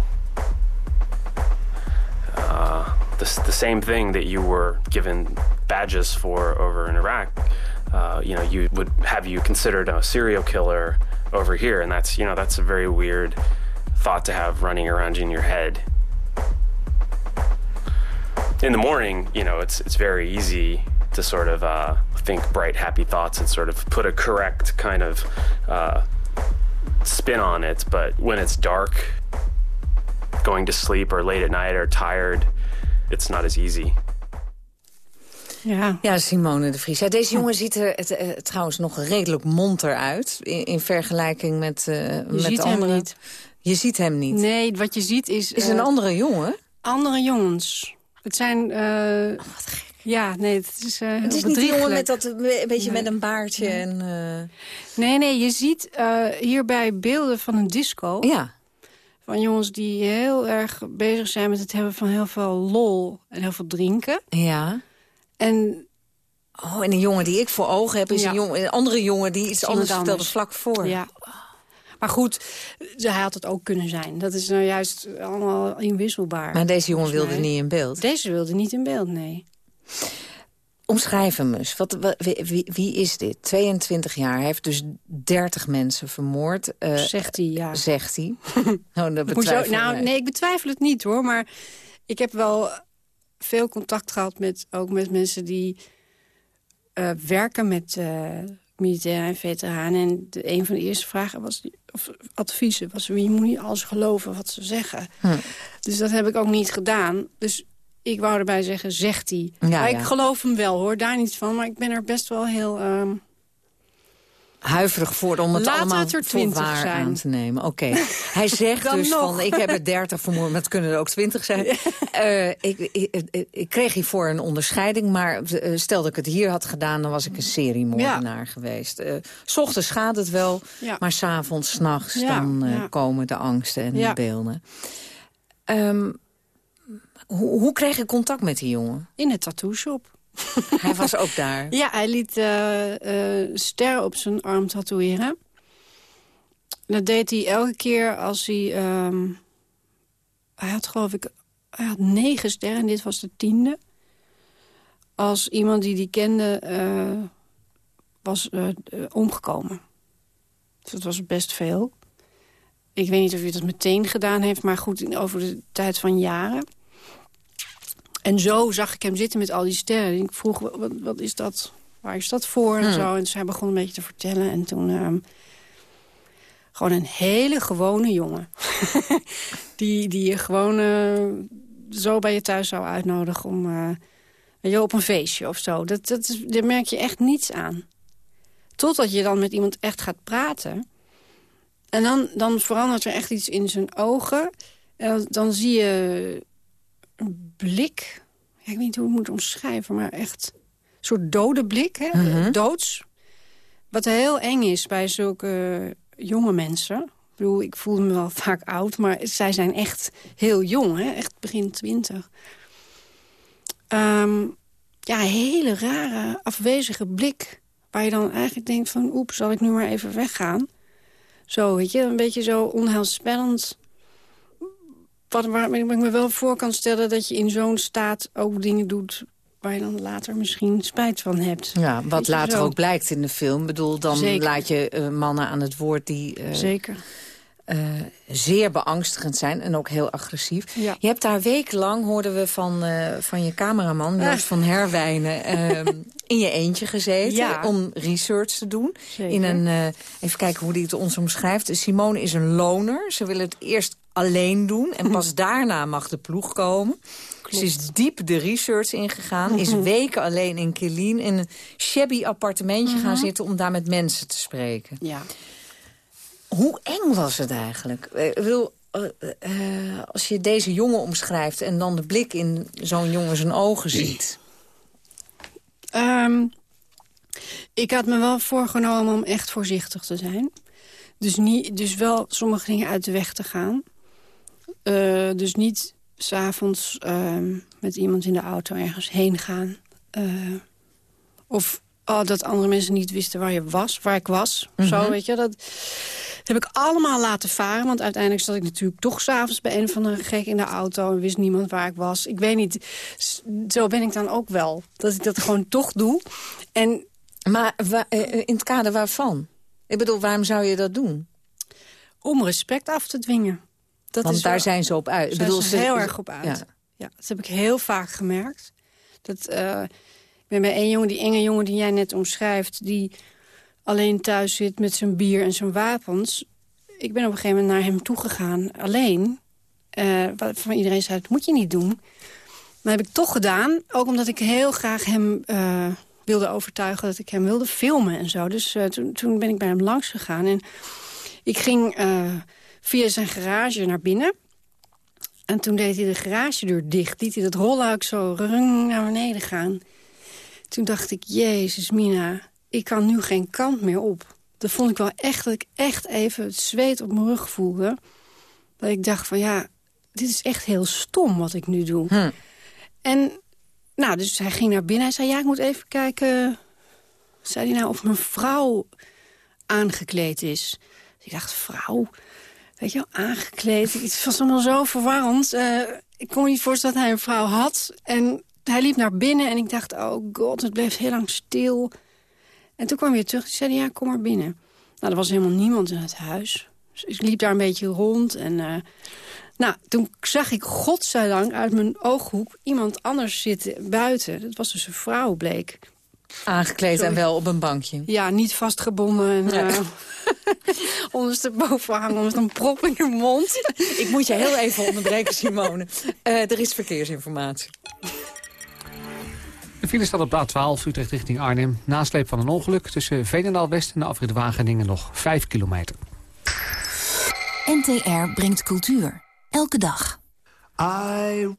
Uh, the, the same thing that you were given badges for over in Iraq, uh, you know, you would have you considered a serial killer over here, and that's you know that's a very weird thought to have running around in your head. In the morning, you know, it's it's very easy to sort of uh, think bright, happy thoughts and sort of put a correct kind of uh, spin on it. But when it's dark, going to sleep or late at night or tired, it's not as easy. Ja. Ja, Simone de Vries. Ja, deze jongen ziet er het, eh, trouwens nog redelijk monter uit... in, in vergelijking met, eh Je met ziet andere. hem niet. Je ziet hem niet. Nee, wat je ziet is... Is eh, een andere jongen? Andere jongens. Het zijn... eh, Ja, nee, het is eh Het is niet die jongen met dat eh, een beetje Nee. met een baardje en... eh, Nee, nee, je ziet eh, hierbij beelden van een disco. Ja. Van jongens die heel erg bezig zijn met het hebben van heel veel lol en heel veel drinken. Ja. En... Oh, en een jongen die ik voor ogen heb is Ja. een, jongen, een andere jongen die iets anders iemand vertelde anders. vlak voor. Ja. Maar goed, hij had het ook kunnen zijn. Dat is nou juist allemaal inwisselbaar. Maar deze jongen wilde mij. niet in beeld. Deze wilde niet in beeld, nee. Omschrijf hem eens. Wat, wa- wie, wie, wie is dit? 22 jaar. Hij heeft dus 30 mensen vermoord. Eh, Zegt hij, ja. Zegt hij. nou, dat Hoezo? Nou, nee, ik betwijfel het niet hoor. Maar ik heb wel veel contact gehad met, ook met mensen die eh, werken met eh militairen en veteranen. En de, een van de eerste vragen was, of adviezen was... je moet niet alles geloven wat ze zeggen. Hm. Dus dat heb ik ook niet gedaan. Dus ik wou erbij zeggen, zegt hij. Ja, maar ja. ik geloof hem wel hoor, daar niet van. Maar ik ben er best wel heel... ehm, Huiverig voor om het allemaal het er voor 20 waar zijn. aan te nemen. Oké. Hij zegt dus nog. van, ik heb er 30 vermoord, maar het kunnen er ook 20 zijn. Eh, ik, ik, ik, kreeg hiervoor een onderscheiding, maar eh, stel dat ik het hier had gedaan... dan was ik een seriemoordenaar geweest. Eh, s ochtends gaat het wel, maar s'avonds, s'nachts... Dan komen de angsten en de beelden. Ehm, hoe, hoe kreeg je contact met die jongen? in de tattoo shop. Hij was ook daar. Ja, hij liet eh eh, sterren op zijn arm tatoeëren. Dat deed hij elke keer als hij... ehm, hij had geloof ik... Hij had negen sterren en dit was de tiende. Als iemand die die kende eh, was omgekomen. Dus dat was best veel. Ik weet niet of hij dat meteen gedaan heeft... maar goed, over de tijd van jaren. En zo zag ik hem zitten met al die sterren. En ik vroeg, wat, wat is dat? Waar is dat voor? En Hmm. zo. En hij begon een beetje te vertellen. En toen... ehm, gewoon een hele gewone jongen. die, die je gewoon eh, zo bij je thuis zou uitnodigen om... eh, je, op een feestje of zo. Dat, dat is, daar merk je echt niets aan. Totdat je dan met iemand echt gaat praten. En dan, dan verandert er echt iets in zijn ogen. En dan, dan zie je een blik. Ja, ik weet niet hoe ik het moet omschrijven, maar echt een soort dode blik. Hè? Mhm. Doods. Wat heel eng is bij zulke jonge mensen. Ik bedoel, ik voel me wel vaak oud, maar zij zijn echt heel jong. Hè? Echt begin twintig. Ehm, ja, hele rare, afwezige blik. Waar je dan eigenlijk denkt van, oep, zal ik nu maar even weggaan? Zo, weet je, een beetje zo onheilspellend. Wat, waar ik me wel voor kan stellen dat je in zo'n staat ook dingen doet... waar je dan later misschien spijt van hebt. Ja, wat later zo. ook blijkt in de film. Ik bedoel, dan Zeker. laat je eh, mannen aan het woord die... eh, Zeker. Eh, zeer beangstigend zijn en ook heel agressief. Ja. Je hebt daar wekenlang, hoorden we van, eh, van je cameraman... Ah. Joost van Herwijnen, ehm, in je eentje gezeten... Ja. om research te doen. Zeker. In een, eh, even kijken hoe hij het ons omschrijft. Simone is een loner. Ze wil het eerst alleen doen en pas daarna mag de ploeg komen. Ze is diep de research ingegaan. Is weken alleen in Killeen in een shabby appartementje gaan zitten... om daar met mensen te spreken. Ja. Hoe eng was het eigenlijk? Eh, Ik bedoel, eh, eh, als je deze jongen omschrijft... en dan de blik in zo'n jongen zijn ogen ziet... Ehm, ik had me wel voorgenomen om echt voorzichtig te zijn. Dus, niet, dus wel sommige dingen uit de weg te gaan. Uh, dus niet s'avonds uh, met iemand in de auto ergens heen gaan. Uh, of oh, dat andere mensen niet wisten waar je was, waar ik was. Mm -hmm. Zo, weet je, dat heb ik allemaal laten varen. Want uiteindelijk zat ik natuurlijk toch s'avonds bij een van de gek in de auto... en wist niemand waar ik was. Ik weet niet, zo ben ik dan ook wel. Dat ik dat gewoon toch doe. En, maar in het kader waarvan? Ik bedoel, waarom zou je dat doen? Om respect af te dwingen. Dat Want is daar wel, zijn ze op uit. Ik bedoel, ze heel erg op uit. Ja. ja. dat heb ik heel vaak gemerkt. Dat, uh, ik ben bij een jongen, die enge jongen die jij net omschrijft... die alleen thuis zit met zijn bier en zijn wapens. Ik ben op een gegeven moment naar hem toegegaan, alleen. Uh, van iedereen zei, dat moet je niet doen. Maar heb ik toch gedaan. Ook omdat ik heel graag hem uh, wilde overtuigen dat ik hem wilde filmen en zo. Dus uh, toen, toen ben ik bij hem langs gegaan. En ik ging via zijn garage naar binnen. En toen deed hij de garagedeur dicht. Liet hij dat rolluik zo naar beneden gaan. Toen dacht ik, jezus Mina, ik kan nu geen kant meer op. Dat vond ik wel echt, dat ik echt even het zweet op mijn rug voelde. Dat ik dacht van, ja, dit is echt heel stom wat ik nu doe. Hm. En, nou, dus hij ging naar binnen. Hij zei, ja, ik moet even kijken... Zei hij nou of mijn vrouw aangekleed is? Dus ik dacht, vrouw weet je wel, aangekleed. Het was allemaal zo verwarrend. Uh, ik kon me niet voorstellen dat hij een vrouw had. En hij liep naar binnen en ik dacht, oh god, het bleef heel lang stil. En toen kwam hij weer terug en zei, ja, kom maar binnen. Nou, er was helemaal niemand in het huis. Dus ik liep daar een beetje rond en... Uh, nou, toen zag ik godzijdank uit mijn ooghoek iemand anders zitten buiten. Dat was dus een vrouw, bleek. Aangekleed Sorry. en wel op een bankje. Ja, niet vastgebonden. En, ja. uh, ondersteboven hangen met een prop in je mond. Ik moet je heel even onderbreken, Simone. Uh, er is verkeersinformatie. De file staat op de A12 Utrecht richting Arnhem. Nasleep van een ongeluk tussen Veenendaal West en de afrit Wageningen nog 5 kilometer. NTR brengt cultuur. Elke dag. I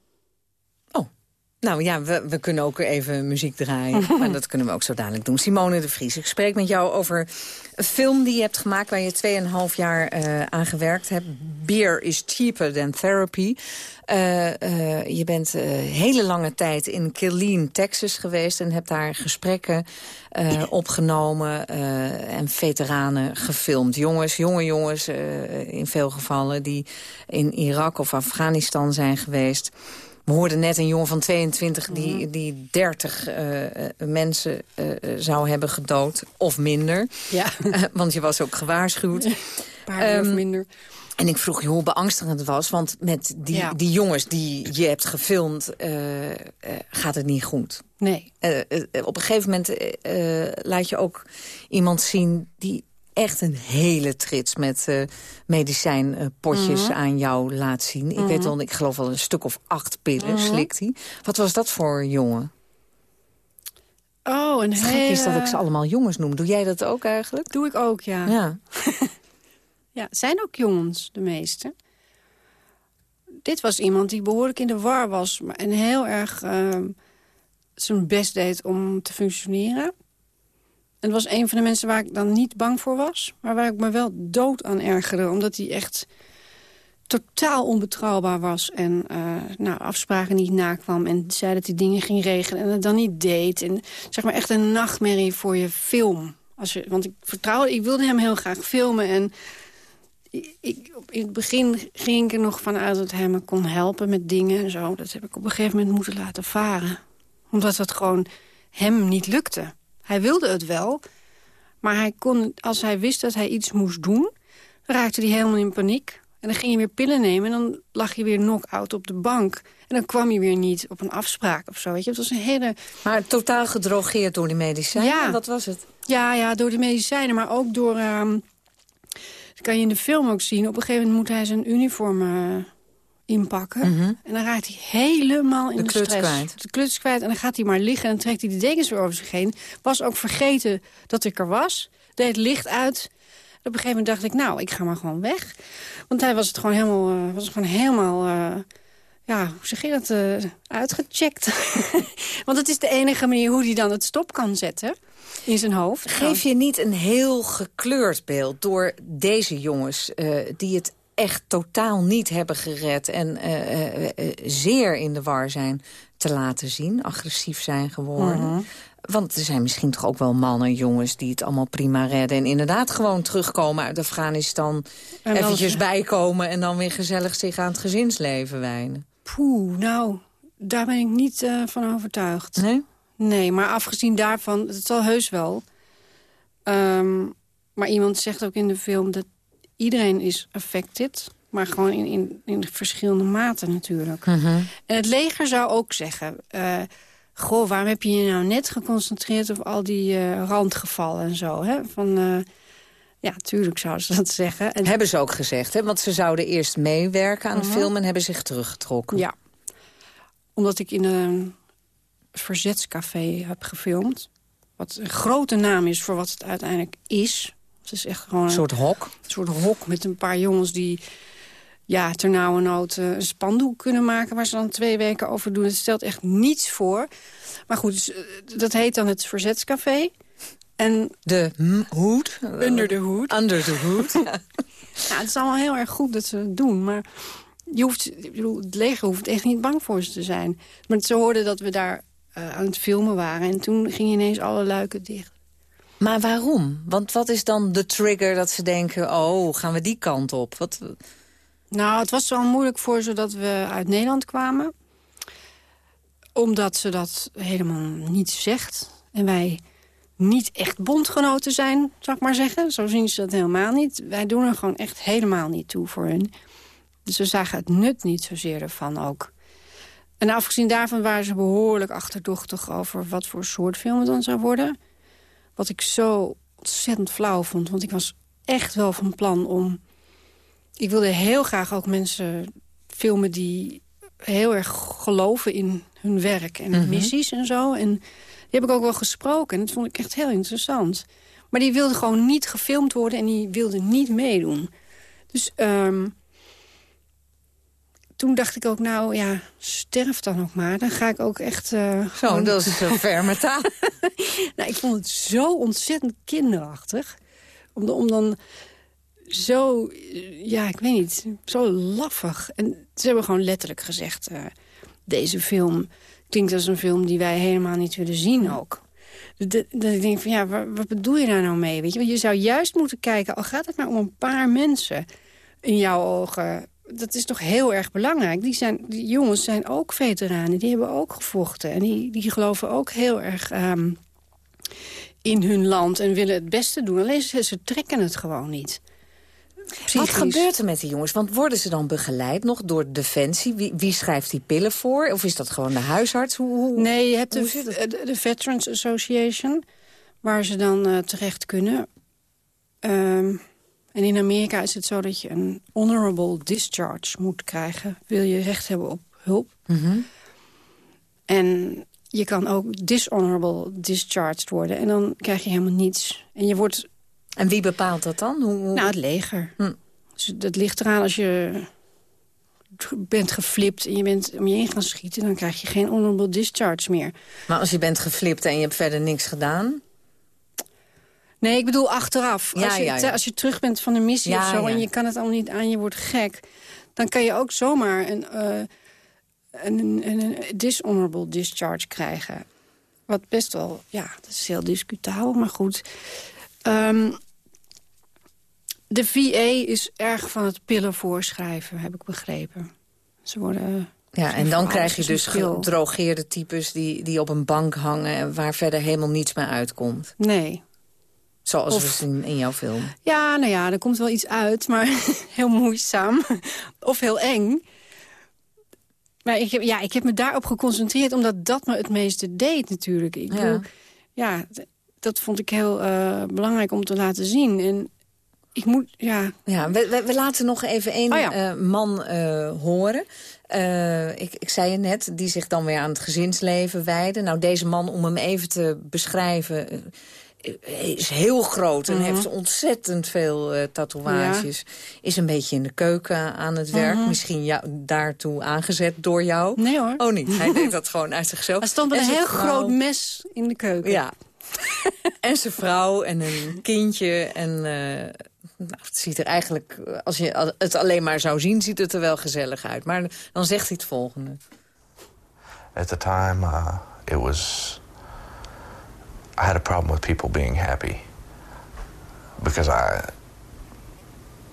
nou ja, we, we kunnen ook even muziek draaien. maar dat kunnen we ook zo dadelijk doen. Simone de Vries, ik spreek met jou over een film die je hebt gemaakt... waar je 2,5 jaar uh, aan gewerkt hebt. Beer is cheaper than therapy. Uh, uh, je bent hele lange tijd in Killeen, Texas geweest... en hebt daar gesprekken opgenomen en veteranen gefilmd. Jongens, jonge jongens in veel gevallen... die in Irak of Afghanistan zijn geweest... We hoorden net een jongen van 22 die, mhm. die 30 uh, mensen uh, zou hebben gedood. Of minder. Ja. want je was ook gewaarschuwd. Een paar um, of minder. En ik vroeg je hoe beangstigend het was. Want met die, ja. die jongens die je hebt gefilmd, gaat het niet goed. Nee. Op een gegeven moment laat je ook iemand zien die echt een hele trits met uh, medicijnpotjes mm -hmm. aan jou laat zien. Ik mm -hmm. weet wel, ik geloof wel een stuk of acht pillen mm -hmm. slikt hij. Wat was dat voor jongen? Oh, een Het hele... is dat ik ze allemaal jongens noem. Doe jij dat ook eigenlijk? Doe ik ook, ja. Ja, ja zijn ook jongens, de meeste. Dit was iemand die behoorlijk in de war was... en heel erg uh, zijn best deed om te functioneren. En het was een van de mensen waar ik dan niet bang voor was. Maar waar ik me wel dood aan ergerde. Omdat hij echt totaal onbetrouwbaar was. En uh, nou, afspraken niet nakwam. En zei dat hij dingen ging regelen en het dan niet deed. En zeg maar echt een nachtmerrie voor je film. Als je, want ik vertrouwde, ik wilde hem heel graag filmen. En ik, in het begin ging ik er nog vanuit dat hij me kon helpen met dingen en zo. Dat heb ik op een gegeven moment moeten laten varen. Omdat het gewoon hem niet lukte. Hij wilde het wel, maar hij kon, als hij wist dat hij iets moest doen... raakte hij helemaal in paniek. En dan ging je weer pillen nemen en dan lag je weer knock-out op de bank. En dan kwam je weer niet op een afspraak of zo. Weet je? Het was een hele... Maar totaal gedrogeerd door die medicijnen? Ja. Wat was het? Ja, ja, door die medicijnen, maar ook door... Uh, dat kan je in de film ook zien. Op een gegeven moment moet hij zijn uniform uh, inpakken. Mm -hmm. En dan raakt hij helemaal in de, de kluts stress. Kwijt. De kluts kwijt. En dan gaat hij maar liggen en dan trekt hij de dekens weer over zich heen. Was ook vergeten dat ik er was. Deed het licht uit. Op een gegeven moment dacht ik, nou, ik ga maar gewoon weg. Want hij was het gewoon helemaal, uh, was het gewoon helemaal uh, ja, hoe zeg je dat, eh, uitgecheckt. Want het is de enige manier hoe hij dan het stop kan zetten in zijn hoofd. Geef je niet een heel gekleurd beeld door deze jongens... eh, die het echt totaal niet hebben gered... en eh, eh, eh, zeer in de war zijn te laten zien, agressief zijn geworden... Mhm. Want er zijn misschien toch ook wel mannen, jongens... die het allemaal prima redden en inderdaad gewoon terugkomen uit Afghanistan... En eventjes bijkomen en dan weer gezellig zich aan het gezinsleven wijnen. Poeh, nou, daar ben ik niet van overtuigd. Nee? Nee, maar afgezien daarvan, het zal heus wel. Ehm, maar iemand zegt ook in de film dat iedereen is affected. Maar gewoon in, in, in verschillende maten natuurlijk. En het leger zou ook zeggen... eh, goh, waarom heb je je nou net geconcentreerd op al die eh, randgevallen en zo? Hè? Van, eh, ja, tuurlijk zouden ze dat zeggen. En Hebben ze ook gezegd, hè? Want ze zouden eerst meewerken aan de Mhm. film... en hebben zich teruggetrokken. Ja. Omdat ik in een verzetscafé heb gefilmd. Wat een grote naam is voor wat het uiteindelijk is. Het is echt gewoon Een soort hok. Een soort hok met een paar jongens die... Ja, ternauwernood eh, een spandoek kunnen maken... waar ze dan twee weken over doen. Het stelt echt niets voor. Maar goed, dus, eh, dat heet dan het Verzetscafé. En de hoed? Under the hood. Under the hood. ja, het is allemaal heel erg goed dat ze het doen. Maar je hoeft, ik bedoel, het leger hoeft echt niet bang voor ze te zijn. Maar ze hoorden dat we daar eh, aan het filmen waren. En toen gingen ineens alle luiken dicht. Maar waarom? Want wat is dan de trigger dat ze denken... oh, gaan we die kant op? Wat... Nou, het was wel moeilijk voor ze dat we uit Nederland kwamen. Omdat ze dat helemaal niet zegt. En wij niet echt bondgenoten zijn, zou ik maar zeggen. Zo zien ze dat helemaal niet. Wij doen er gewoon echt helemaal niet toe voor hun. Dus ze zagen het nut niet zozeer ervan ook. En afgezien daarvan waren ze behoorlijk achterdochtig... over wat voor soort film het dan zou worden. Wat ik zo ontzettend flauw vond. Want ik was echt wel van plan om... Ik wilde heel graag ook mensen filmen die heel erg geloven in hun werk en Mhm. missies en zo. En die heb ik ook wel gesproken en dat vond ik echt heel interessant. Maar die wilden gewoon niet gefilmd worden en die wilden niet meedoen. Dus ehm, toen dacht ik ook, nou ja, sterf dan ook maar. Dan ga ik ook echt... eh, Zo, gewoon- dat is zo ver met taal. nou, ik vond het zo ontzettend kinderachtig. Om, om dan zo, eh, ja, ik weet niet, zo laffig. En ze hebben gewoon letterlijk gezegd... eh, deze film klinkt als een film die wij helemaal niet willen zien ook. Dat, ik denk van, ja, wa- wat, bedoel je daar nou mee? Weet je? Want je zou juist moeten kijken, al gaat het maar om een paar mensen... in jouw ogen, dat is toch heel erg belangrijk. Die, zijn, die jongens zijn ook veteranen, die hebben ook gevochten. En die, die geloven ook heel erg ehm, in hun land en willen het beste doen. Alleen ze, ze trekken het gewoon niet. Wat gebeurt er met die jongens? Want worden ze dan begeleid nog door Defensie? Wie, wie schrijft die pillen voor? Of is dat gewoon de huisarts? Hoe, hoe- Nee, je hebt de Veterans Association, waar ze dan eh, terecht kunnen. Ehm, en in Amerika is het zo dat je een honorable discharge moet krijgen. Wil je recht hebben op hulp. Mhm. En je kan ook dishonorable discharged worden. En dan krijg je helemaal niets. En je wordt... En wie bepaalt dat dan? Hoe, hoe- Nou, het leger. Hm. Dus dat ligt eraan als je bent geflipt en je bent om je heen gaan schieten... dan krijg je geen honorable discharge meer. Maar als je bent geflipt en je hebt verder niks gedaan... Nee, ik bedoel achteraf. Ja, als, je, ja, ja. als je terug bent van een missie of zo... en je kan het allemaal niet aan, je wordt gek... dan kan je ook zomaar een, eh, een, een, een dishonorable discharge krijgen. Wat best wel, ja, dat is heel discutabel, maar goed. Ehm, de VA is erg van het pillen voorschrijven, heb ik begrepen. Ze worden... Ja, en dan krijg je dus gedrogeerde types die, die op een bank hangen... en waar verder helemaal niets meer uitkomt. Nee. Zoals Of- we zien in jouw film. Ja, nou ja, er komt wel iets uit, maar heel moeizaam. of heel eng. Maar ik heb, ja, ik heb me daarop geconcentreerd, omdat dat me het meeste deed natuurlijk. Ik Ja. bedoel, ja, dat vond ik heel eh, belangrijk om te laten zien. En ik moet, ja... Ja, we, we, we laten nog even één Oh ja. eh, man eh, horen. Ik, ik zei je net, die zich dan weer aan het gezinsleven wijden. Nou, deze man, om hem even te beschrijven... is heel groot en Mhm. heeft ontzettend veel eh, tatoeages. Is een beetje in de keuken aan het werk. Mhm. Misschien jou, daartoe aangezet door jou. Nee hoor. Oh niet, hij deed dat gewoon uit zichzelf. Er stond een heel vrouw- groot mes in de keuken. Ja. en zijn vrouw en een kindje. En eh, nou, het ziet er eigenlijk, als je het alleen maar zou zien, ziet het er wel gezellig uit. Maar dan zegt hij het volgende. At the time, uh, it was. I had a problem with people being happy because I.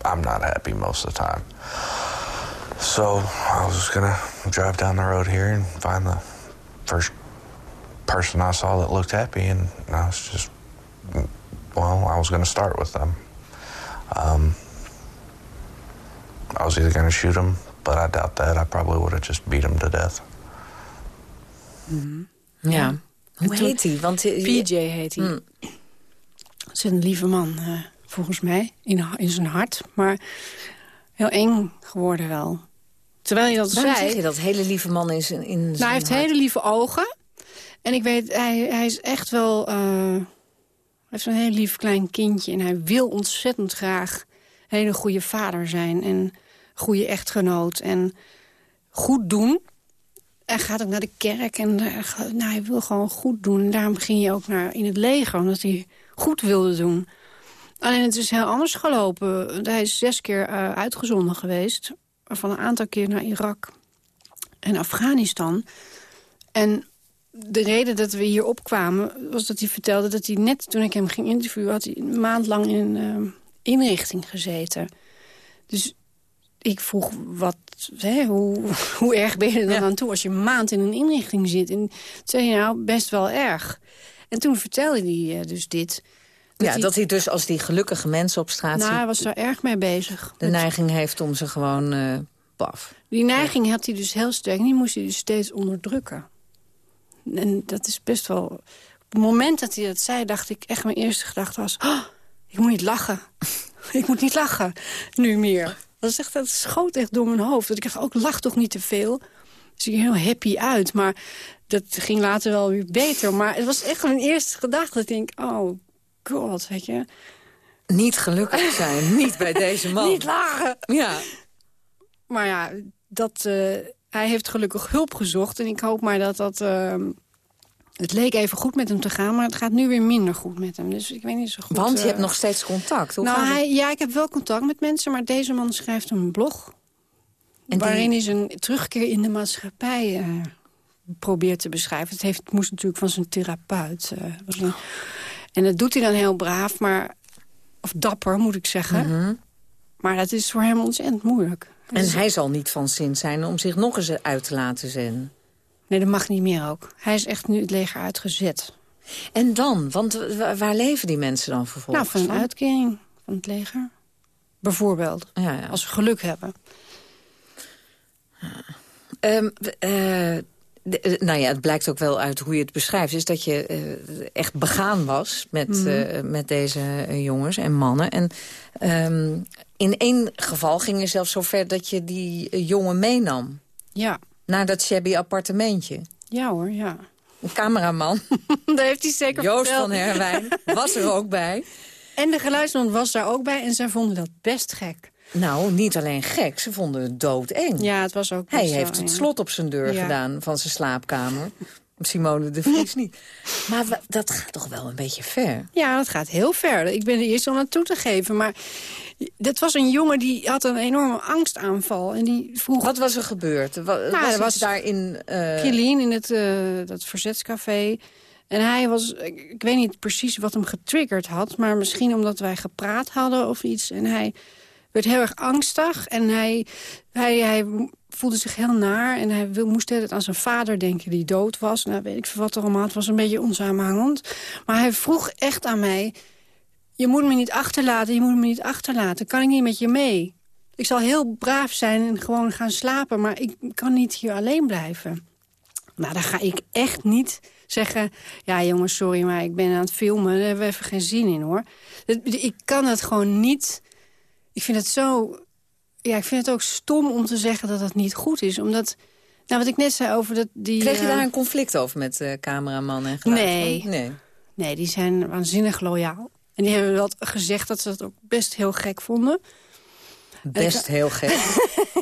I'm not happy most of the time. So I was just gonna drive down the road here and find the first person I saw that looked happy, and I was just. Well, I was gonna start with them. Um, I was either gonna shoot him, but I doubt that. I probably would have just beat him to death. Ja. Hoe toen- heet hij? Want je- PJ heet hij. Dat is een lieve man, eh, volgens mij, in, in zijn hart. Maar heel eng geworden wel. Terwijl je dat Waarom zei... zeg je dat? Hele lieve man in zijn in Nou, zijn hij heeft hart? hele lieve ogen. En ik weet, hij, hij is echt wel... eh, hij heeft een heel lief klein kindje. En hij wil ontzettend graag een hele goede vader zijn. En goede echtgenoot. En goed doen. Hij gaat ook naar de kerk. En eh, nou, hij wil gewoon goed doen. En daarom ging hij ook naar, in het leger. Omdat hij goed wilde doen. Alleen het is heel anders gelopen. Hij is zes keer eh, uitgezonden geweest. Van een aantal keer naar Irak en Afghanistan. En de reden dat we hier opkwamen was dat hij vertelde dat hij net toen ik hem ging interviewen... had hij een maand lang in een eh, inrichting gezeten. Dus ik vroeg, wat, hè, hoe, hoe erg ben je er dan aan toe als je een maand in een inrichting zit? En toen zei hij nou, best wel erg. En toen vertelde hij eh, dus dit. ja, hij- dat hij dus als die gelukkige mensen op straat Nou, hij was daar erg mee bezig. de Met- neiging heeft om ze gewoon... eh paf. Die neiging had hij dus heel sterk. En die moest hij dus steeds onderdrukken. En dat is best wel... Op het moment dat hij dat zei, dacht ik echt... mijn eerste gedachte was... "Oh, ik moet niet lachen. ik moet niet lachen. Nu meer. Dat, is echt, dat schoot echt door mijn hoofd. Dat ik dacht, ook lach toch niet te veel. Dus ik heel happy uit. Maar dat ging later wel weer beter. Maar het was echt mijn eerste gedachte. Dat ik denk, oh god, weet je. Niet gelukkig zijn, niet bij deze man. Niet lachen. Ja. Maar ja, dat, eh, hij heeft gelukkig hulp gezocht. En ik hoop maar dat dat... eh, het leek even goed met hem te gaan, maar het gaat nu weer minder goed met hem. Dus ik weet niet zo goed... Want je eh, hebt nog steeds contact. Hoe nou, gaat het? hij, ja, ik heb wel contact met mensen, maar deze man schrijft een blog... En die- waarin hij zijn terugkeer in de maatschappij eh, probeert te beschrijven. Het, heeft, het moest natuurlijk van zijn therapeut. eh, en dat doet hij dan heel braaf, maar... Of dapper, moet ik zeggen. Mhm. Maar dat is voor hem ontzettend moeilijk. En hij zal niet van zin zijn om zich nog eens uit te laten zenden. Nee, dat mag niet meer ook. Hij is echt nu het leger uitgezet. En dan? Want wa- waar leven die mensen dan Nou, vervolgens van een uitkering van het leger. Bijvoorbeeld. Ja, ja. Als ze geluk hebben. Ehm, w- eh, de- eh, nou ja, het blijkt ook wel uit hoe je het beschrijft. Is dat je eh, echt begaan was met, Mhm. met deze jongens en mannen. En ehm, in één geval ging je zelfs zo ver dat je die jongen meenam. Ja. Naar dat shabby appartementje. Ja hoor, ja. Een cameraman, Dat heeft hij zeker Joost verteld. van Herwijn, was er ook bij. En de geluidsman was daar ook bij en zij vonden dat best gek. Nou, niet alleen gek, ze vonden het doodeng. Ja, het was ook Hij heeft het slot op zijn deur Ja. gedaan van zijn slaapkamer. Simone de Vries niet. Maar dat gaat toch wel een beetje ver? Ja, dat gaat heel ver. Ik ben de eerste om dat toe te geven. Maar dat was een jongen die had een enorme angstaanval. En die vroeg... Wat was er gebeurd? Wa- Nou, was er daarin... eh, Killeen in het, eh, dat verzetscafé. En hij was, ik, ik weet niet precies wat hem getriggerd had... maar misschien omdat wij gepraat hadden of iets. En hij werd heel erg angstig en hij, hij, hij voelde zich heel naar... en hij wil, moest het aan zijn vader denken die dood was. Nou, weet ik veel wat allemaal, het was een beetje onsamenhangend. Maar hij vroeg echt aan mij... je moet me niet achterlaten, je moet me niet achterlaten. Kan ik niet met je mee? Ik zal heel braaf zijn en gewoon gaan slapen... maar ik kan niet hier alleen blijven. Nou, dan ga ik echt niet zeggen... ja jongens, sorry, maar ik ben aan het filmen. Daar hebben we even geen zin in, hoor. Dat- Ik kan het gewoon niet... Ik vind het zo... Ja, ik vind het ook stom om te zeggen dat het niet goed is. Omdat, nou wat ik net zei over dat die... Kreeg je eh, daar een conflict over met de cameraman en geluidsman? Nee. nee. Nee, die zijn waanzinnig loyaal. En die hebben wel gezegd dat ze dat ook best heel gek vonden. Best heel gek.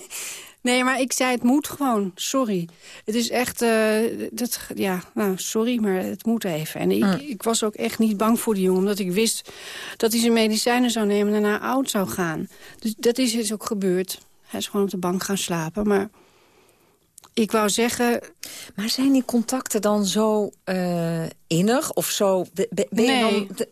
nee, maar ik zei het moet gewoon. Sorry. Het is echt... Uh, dat, ja, nou, sorry, maar het moet even. En ik, mm. ik was ook echt niet bang voor die jongen. Omdat ik wist dat hij zijn medicijnen zou nemen en daarna oud zou gaan. Dus dat is dus ook gebeurd. Hij is gewoon op de bank gaan slapen. Maar ik wou zeggen... Maar zijn die contacten dan zo uh, innig of zo... Ben, ben nee. Dan,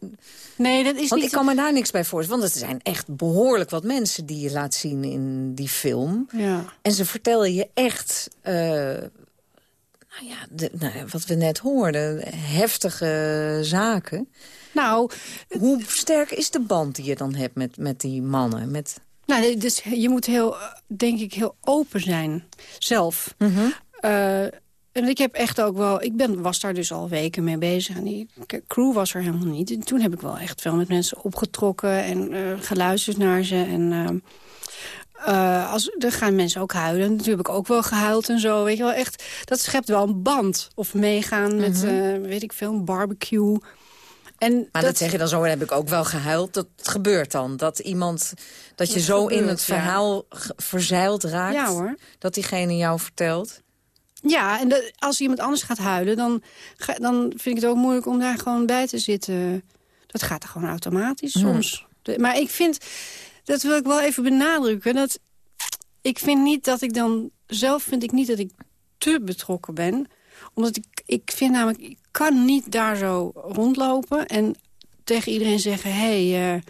nee, dat is want niet... ik kan me daar niks bij voorstellen. Want er zijn echt behoorlijk wat mensen die je laat zien in die film. Ja. En ze vertellen je echt... Uh, nou ja, de, nou, wat we net hoorden, heftige zaken. Nou, hoe sterk is de band die je dan hebt met, met die mannen? Met... Nou, dus je moet heel, denk ik, heel open zijn. Zelf. Mm en ik heb echt ook wel... Ik ben, was daar dus al weken mee bezig. En die crew was er helemaal niet. En toen heb ik wel echt veel met mensen opgetrokken... en uh, geluisterd naar ze. En uh, als, er gaan mensen ook huilen. Toen heb ik ook wel gehuild en zo. Weet je wel, echt, dat schept wel een band. Of meegaan met, mm weet ik veel, een barbecue... En maar dat, dat, zeg je dan zo, heb ik ook wel gehuild. Dat gebeurt dan. Dat iemand, dat je zo in het verhaal verzeild raakt. Ja, hoor. Dat diegene jou vertelt. Ja, en als iemand anders gaat huilen, dan, dan vind ik het ook moeilijk om daar gewoon bij te zitten. Dat gaat er gewoon automatisch soms. Maar ik vind, dat wil ik wel even benadrukken, dat ik vind niet dat ik dan, zelf vind ik niet dat ik te betrokken ben omdat ik, ik vind namelijk, ik kan niet daar zo rondlopen... en tegen iedereen zeggen, hey, uh,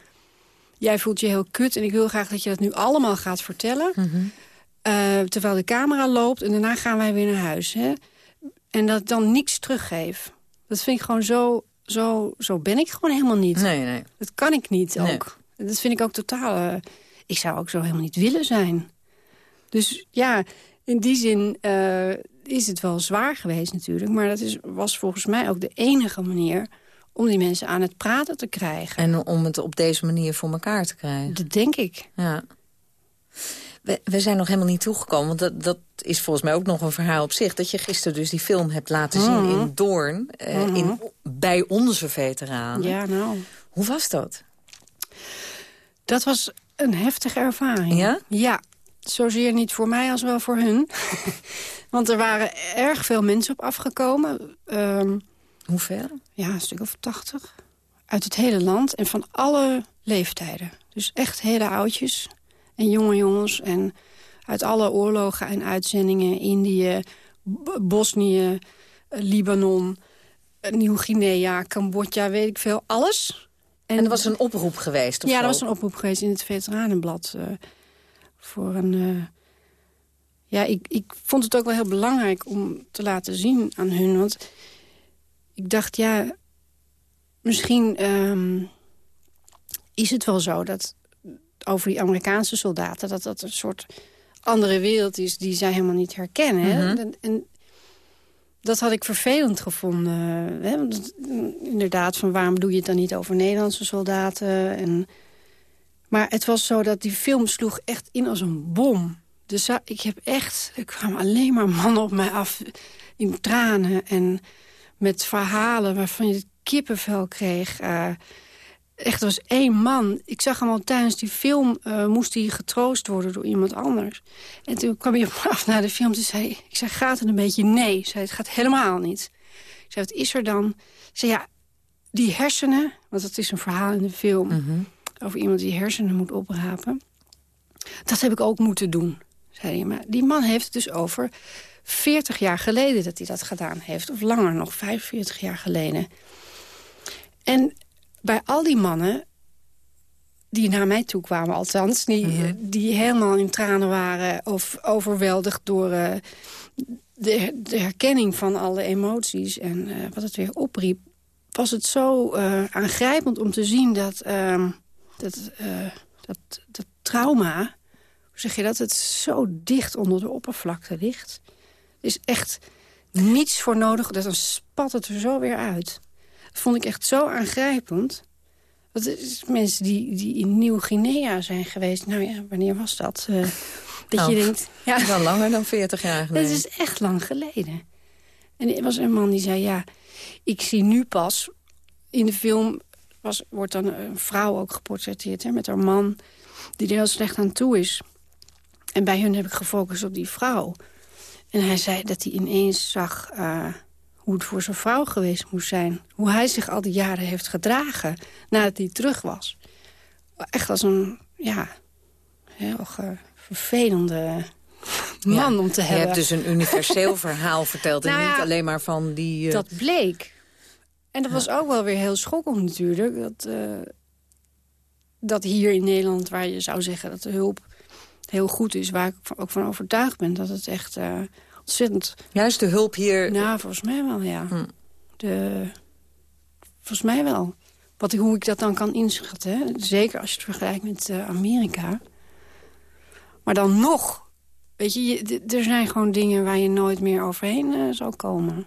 jij voelt je heel kut... en ik wil graag dat je dat nu allemaal gaat vertellen... Mm uh, terwijl de camera loopt en daarna gaan wij weer naar huis. Hè? En dat dan niks teruggeef. Dat vind ik gewoon zo, zo... Zo ben ik gewoon helemaal niet. Nee, nee. Dat kan ik niet ook. Dat vind ik ook totaal... Uh, ik zou ook zo helemaal niet willen zijn. Dus ja, in die zin is het wel zwaar geweest natuurlijk. Maar dat is, was volgens mij ook de enige manier om die mensen aan het praten te krijgen. En om het op deze manier voor elkaar te krijgen. Dat denk ik. Ja. We, we zijn nog helemaal niet toegekomen, want dat, dat is volgens mij ook nog een verhaal op zich... dat je gisteren dus die film hebt laten zien Mhm. in Doorn, eh, in, bij onze veteranen. Ja, nou. Hoe was dat? Dat was een heftige ervaring. Ja? Ja, zozeer niet voor mij als wel voor hun. Want er waren erg veel mensen op afgekomen. Um, Hoeveel? Ja, een stuk of tachtig. Uit het hele land en van alle leeftijden. Dus echt hele oudjes en jonge jongens. En uit alle oorlogen en uitzendingen. Indië, Bosnië, Libanon, Nieuw-Guinea, Cambodja, weet ik veel. Alles. En, er was een oproep geweest? Ja, er was een oproep geweest in het Veteranenblad. Uh, voor een... Uh, ja, ik, ik vond het ook wel heel belangrijk om te laten zien aan hun. Want ik dacht, ja, misschien um, is het wel zo dat over die Amerikaanse soldaten... dat dat een soort andere wereld is die zij helemaal niet herkennen. Mhm. En, en, dat had ik vervelend gevonden. Hè? Want, inderdaad, van waarom doe je het dan niet over Nederlandse soldaten? En, maar het was zo dat die film sloeg echt in als een bom. Dus ik heb echt... Er kwamen alleen maar mannen op mij af in tranen en met verhalen waarvan je kippenvel kreeg. Uh, echt, was één man. Ik zag hem al tijdens die film, uh, moest hij getroost worden door iemand anders. En toen kwam hij op af naar de film. Zei ik zei, gaat het een beetje? Nee. zei, het gaat helemaal niet. Ik zei, wat is er dan? Ik zei, ja, die hersenen, want dat is een verhaal in de film... Mm. Over iemand die hersenen moet oprapen. Dat heb ik ook moeten doen, zei hij. Maar die man heeft het dus over 40 jaar geleden dat hij dat gedaan heeft. Of langer nog, 45 jaar geleden. En bij al die mannen die naar mij toe kwamen, althans... die, Mhm. mm -hmm. die helemaal in tranen waren of overweldigd door uh, de, de, herkenning van alle emoties... en uh, wat het weer opriep, was het zo uh, aangrijpend om te zien dat, uh, dat, dat, dat trauma... hoe zeg je dat, het zo dicht onder de oppervlakte ligt. Er is echt niets voor nodig, dat dan spat het er zo weer uit. Dat vond ik echt zo aangrijpend... Dat is mensen die, die in Nieuw-Guinea zijn geweest. Nou ja, wanneer was dat? Uh, dat je denkt... Ja, wel langer dan 40 jaar geleden. Dat is echt lang geleden. En er was een man die zei, ja, ik zie nu pas in de film was, wordt dan een vrouw ook geportretteerd... Hè, met haar man, die er heel slecht aan toe is. En bij hun heb ik gefocust op die vrouw. En hij zei dat hij ineens zag uh, hoe het voor zijn vrouw geweest moest zijn. Hoe hij zich al die jaren heeft gedragen nadat hij terug was. Echt als een, ja, heel vervelende man Ja, om te Je hebben. hebt dus een universeel verhaal verteld... en Nou ja, niet alleen maar van die... eh, Dat bleek. En dat was ook wel weer heel schokkend natuurlijk. Dat, eh, dat hier in Nederland, waar je zou zeggen dat de hulp heel goed is... waar ik ook van overtuigd ben dat het echt eh, ontzettend... Juist de hulp hier... Nou, volgens mij wel, ja. Hm. De, volgens mij wel. Wat, hoe ik dat dan kan inschatten. Hè? Zeker als je het vergelijkt met eh, Amerika. Maar dan nog... Weet je, er zijn gewoon dingen waar je nooit meer overheen zal komen.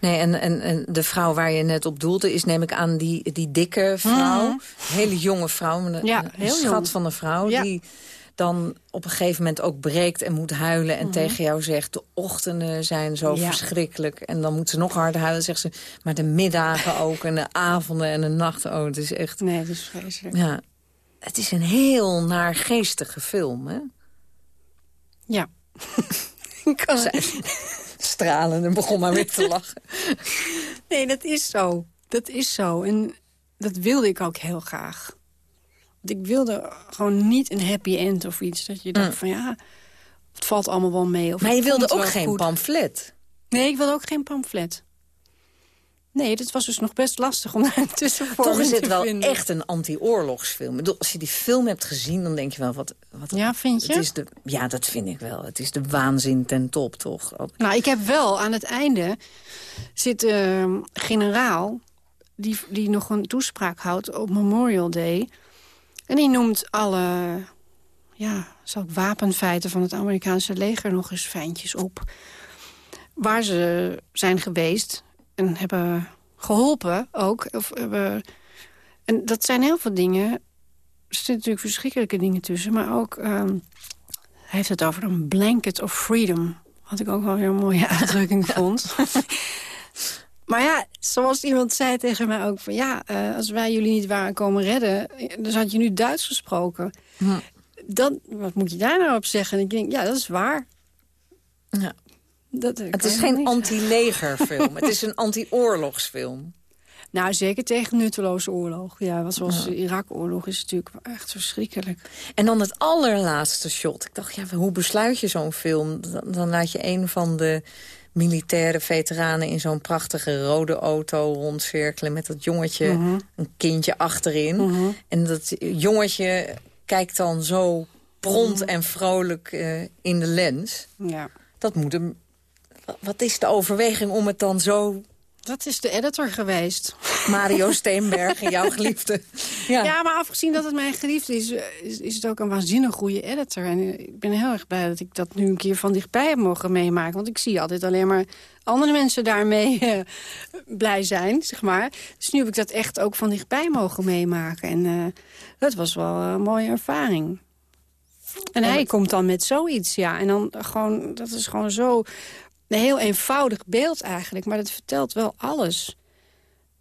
Nee, en, en, en de vrouw waar je net op doelde is, neem ik aan, die, die dikke vrouw. Mhm. Hele jonge vrouw, een, Ja, een schat jong. van een vrouw... Ja. die dan op een gegeven moment ook breekt en moet huilen... en Mhm. tegen jou zegt, de ochtenden zijn zo Ja. verschrikkelijk. En dan moet ze nog harder huilen, zegt ze... maar de middagen ook, en de avonden en de nachten. Oh, het is echt... Nee, het is vreselijk. Ja, het is een heel naargeestige film, hè? Ja. Ik kan Stralen en begon maar weer te lachen. Nee, dat is zo. Dat is zo. En dat wilde ik ook heel graag. Want ik wilde gewoon niet een happy end of iets. Dat je dacht Mm. van ja, het valt allemaal wel mee. Of Maar je wilde ook geen goed. pamflet. Nee, ik wilde ook geen pamflet. Nee, dit was dus nog best lastig om daar een tussenvorm Toch is het te wel vinden. echt een anti-oorlogsfilm. Als je die film hebt gezien, dan denk je wel... Wat, wat, Ja, vind je? Het is de, ja, dat vind ik wel. Het is de waanzin ten top, toch? Nou, ik heb wel aan het einde zit een generaal die, die nog een toespraak houdt op Memorial Day. En die noemt alle ja, zal ik wapenfeiten van het Amerikaanse leger nog eens fijntjes op. Waar ze zijn geweest en hebben geholpen ook. Of hebben, en dat zijn heel veel dingen. Er zitten natuurlijk verschrikkelijke dingen tussen. Maar ook, ehm, hij heeft het over een blanket of freedom. Wat ik ook wel weer een mooie uitdrukking vond. Maar ja, zoals iemand zei tegen mij ook... van ja, eh, als wij jullie niet waren komen redden... eh, dan had je nu Duits gesproken. Dan, wat moet je daar nou op zeggen? En ik denk, ja, dat is waar. Ja. Dat, Het is geen anti-legerfilm. het is een anti-oorlogsfilm. Nou, zeker tegen nutteloze oorlog. Ja, zoals de Irak-oorlog is natuurlijk echt verschrikkelijk. En dan het allerlaatste shot. Ik dacht, ja, hoe besluit je zo'n film? Dan, dan laat je een van de militaire veteranen in zo'n prachtige rode auto rondcirkelen... met dat jongetje, Mhm. een kindje achterin. Mhm. En dat jongetje kijkt dan zo pront en vrolijk eh, in de lens. Ja. Dat moet hem... wa- Wat is de overweging om het dan zo... Dat is de editor geweest. Mario Steenberg en jouw geliefde. Ja. Ja. maar afgezien dat het mijn geliefde is, eh, is, is het ook een waanzinnig goede editor. En eh, ik ben heel erg blij dat ik dat nu een keer van dichtbij heb mogen meemaken. Want ik zie altijd alleen maar andere mensen daarmee eh, blij zijn, zeg maar. Dus nu heb ik dat echt ook van dichtbij mogen meemaken. En dat was wel een mooie ervaring. En hij komt dan met zoiets, ja. En dan gewoon, dat is gewoon zo een heel eenvoudig beeld eigenlijk. Maar dat vertelt wel alles.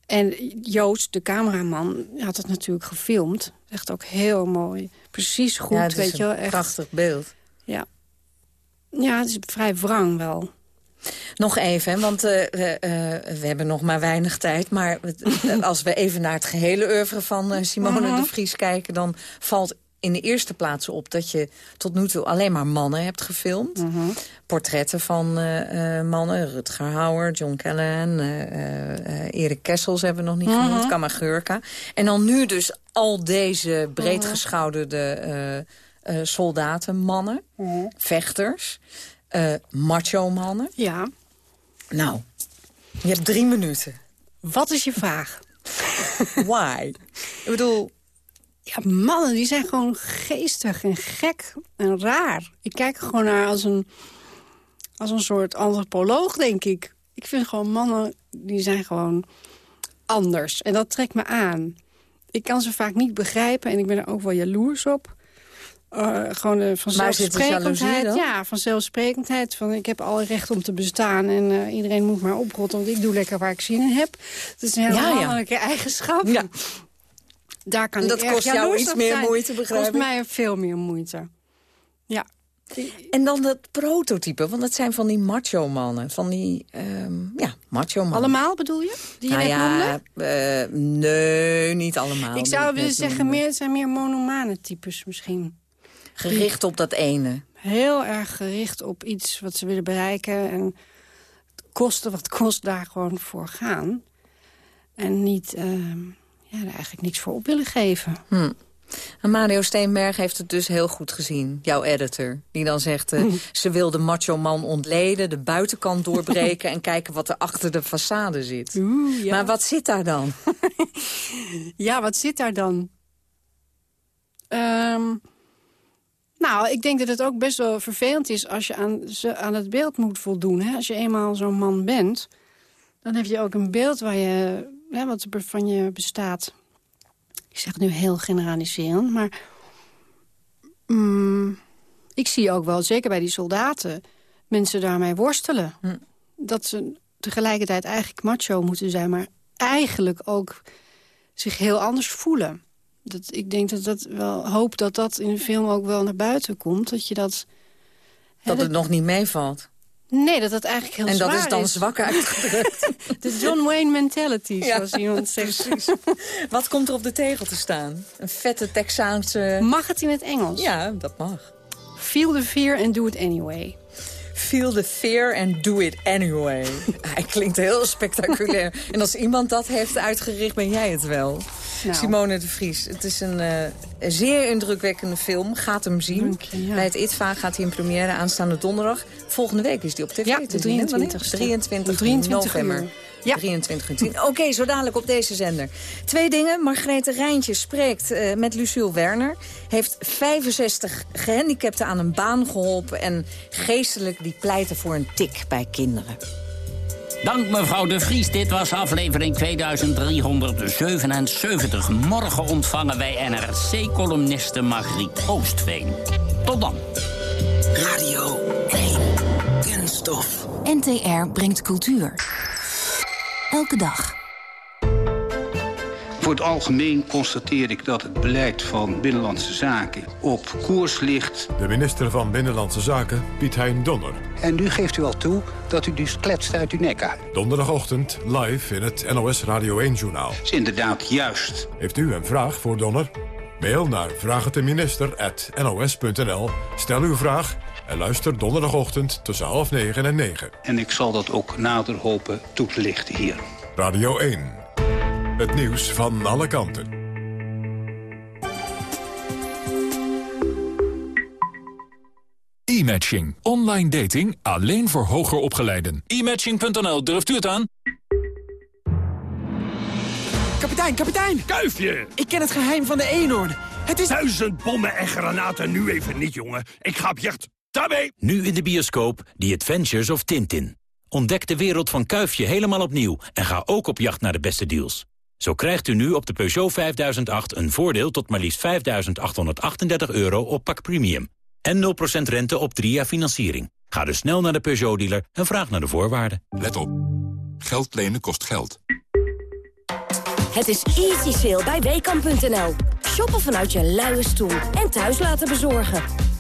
En Joost, de cameraman, had het natuurlijk gefilmd. Echt ook heel mooi. Precies goed, Ja, weet je wel. een Echt. prachtig beeld. Ja. ja, het is vrij wrang wel. Nog even, want eh, we, eh, we hebben nog maar weinig tijd. Maar als we even naar het gehele oeuvre van eh, Simone Mhm. de Vries kijken... dan valt in de eerste plaats op dat je tot nu toe alleen maar mannen hebt gefilmd. Mhm. Portretten van eh, eh, mannen. Rutger Hauer, John Callahan, eh, eh, Erik Kessels hebben we nog niet Mhm. genoemd. Kamagurka. En dan nu dus al deze Mhm. breedgeschouderde eh, soldaten, mannen, Mhm. vechters, eh, macho-mannen. Ja. Nou, je hebt drie minuten. Wat is je vraag? Why? Ik bedoel... Ja, mannen, die zijn gewoon geestig en gek en raar. Ik kijk er gewoon naar als een, als een soort antropoloog, denk ik. Ik vind gewoon mannen, die zijn gewoon anders. En dat trekt me aan. Ik kan ze vaak niet begrijpen en ik ben er ook wel jaloers op. Uh, gewoon uh, vanzelfsprekendheid. dan? Ja, vanzelfsprekendheid. Van ik heb alle recht om te bestaan en uh, iedereen moet maar oprotten, want ik doe lekker waar ik zin in heb. Dat is een hele Ja, ja. mannelijke eigenschap. Ja. Daar kan Dat ik kost jou iets meer zijn. moeite, begrijp kost ik. mij veel meer moeite. Ja. En dan dat prototype, want dat zijn van die macho-mannen. Van die, ehm, ja, macho-mannen. Allemaal bedoel je? Die je nou ja, eh, nee, niet allemaal. Ik zou willen zeggen, meer, het zijn meer monomane types misschien. Gericht op dat ene. Heel erg gericht op iets wat ze willen bereiken. En kosten wat kost daar gewoon voor gaan. En niet, ehm, ja, er eigenlijk niks voor op willen geven. Hm. En Mario Steenberg heeft het dus heel goed gezien, jouw editor. Die dan zegt, eh, ze wil de macho-man ontleden, de buitenkant doorbreken... en kijken wat er achter de façade zit. Maar wat zit daar dan? Ja, wat zit daar dan? Ehm, nou, ik denk dat het ook best wel vervelend is als je aan, ze, aan het beeld moet voldoen. Hè? Als je eenmaal zo'n man bent, dan heb je ook een beeld waar je, hè, wat er van je bestaat. Ik zeg het nu heel generaliserend, maar mm, ik zie ook wel, zeker bij die soldaten, mensen daarmee worstelen. Dat ze tegelijkertijd eigenlijk macho moeten zijn, maar eigenlijk ook zich heel anders voelen. Dat, ik denk dat dat wel hoop dat dat in de film ook wel naar buiten komt. Dat je dat... Dat het nog niet meevalt. Nee, dat dat eigenlijk heel En dat zwaar is dan zwak uitgedrukt. De John Wayne mentality, Ja, zoals iemand zegt. Precies. Wat komt er op de tegel te staan? Een vette Texaanse... Mag het in het Engels? Ja, dat mag. Feel the fear and do it anyway. Feel the fear and do it anyway. Hij klinkt heel spectaculair. En als iemand dat heeft uitgericht, ben jij het wel. Nou. Simone de Vries. Het is een, eh, een zeer indrukwekkende film. Gaat hem zien. Dank je, ja. Bij het ITVA gaat hij in première aanstaande donderdag. Volgende week is die op tv Ja, te de zien. hè? Wanneer? 23e. 23, 23 november. uur. Ja. 23 uur 10. Oké, zo dadelijk op deze zender. Twee dingen. Margrethe Rijntje spreekt eh, met Luciel Werner. Heeft 65 gehandicapten aan een baan geholpen. En geestelijk die pleiten voor een tik bij kinderen. Dank mevrouw De Vries. Dit was aflevering 2377. Morgen ontvangen wij NRC-columniste Margriet Oostveen. Tot dan. Radio 1. Kunststof. NTR brengt cultuur. Elke dag. Voor het algemeen constateer ik dat het beleid van Binnenlandse Zaken op koers ligt. De minister van Binnenlandse Zaken, Piet Hein Donner. En nu geeft u al toe dat u dus kletst uit uw nek uit. Donderdagochtend live in het NOS Radio 1-journaal. Dat is inderdaad juist. Heeft u een vraag voor Donner? Mail naar vraagteminister.nos.nl. Stel uw vraag en luister donderdagochtend tussen half negen en negen. En ik zal dat ook nader hopen toe te lichten hier. Radio 1. Het nieuws van alle kanten. E-matching. Online dating alleen voor hoger opgeleiden. E-matching.nl, durft u het aan? Kapitein, kapitein! Kuifje! Ik ken het geheim van de eenhoorn. Het is... Duizend bommen en granaten nu even niet, jongen. Ik ga op jacht. Nu in de bioscoop The Adventures of Tintin. Ontdek de wereld van Kuifje helemaal opnieuw en ga ook op jacht naar de beste deals. Zo krijgt u nu op de Peugeot 5008 een voordeel tot maar liefst 5.838 euro op pak premium. En 0% rente op 3 jaar financiering. Ga dus snel naar de Peugeot-dealer en vraag naar de voorwaarden. Let op. Geld lenen kost geld. Het is easy sale bij WKAM.nl. Shoppen vanuit je luie stoel en thuis laten bezorgen.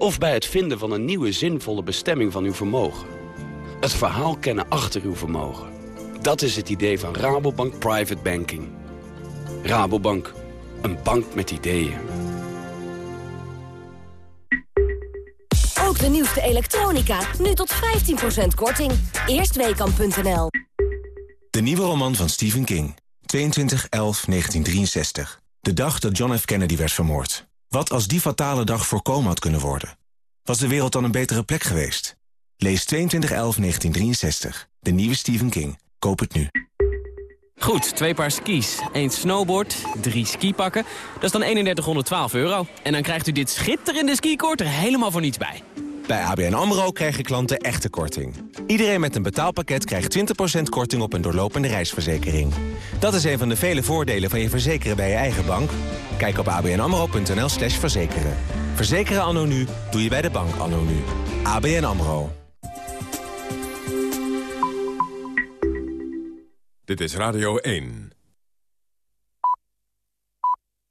Of bij het vinden van een nieuwe zinvolle bestemming van uw vermogen. Het verhaal kennen achter uw vermogen. Dat is het idee van Rabobank Private Banking. Rabobank, een bank met ideeën. Ook de nieuwste elektronica. Nu tot 15% korting. Eerst WKAM.nl. De nieuwe roman van Stephen King. 22-11-1963. De dag dat John F. Kennedy werd vermoord. Wat als die fatale dag voorkomen had kunnen worden? Was de wereld dan een betere plek geweest? Lees 2211-1963. De nieuwe Stephen King. Koop het nu. Goed, twee paar skis, één snowboard, drie skipakken. Dat is dan 3112 euro. En dan krijgt u dit schitterende skikoord er helemaal voor niets bij. Bij ABN AMRO krijgen klanten echte korting. Iedereen met een betaalpakket krijgt 20% korting op een doorlopende reisverzekering. Dat is een van de vele voordelen van je verzekeren bij je eigen bank. Kijk op abnamro.nl slash verzekeren. Verzekeren anno nu doe je bij de bank anno nu. ABN AMRO. Dit is Radio 1.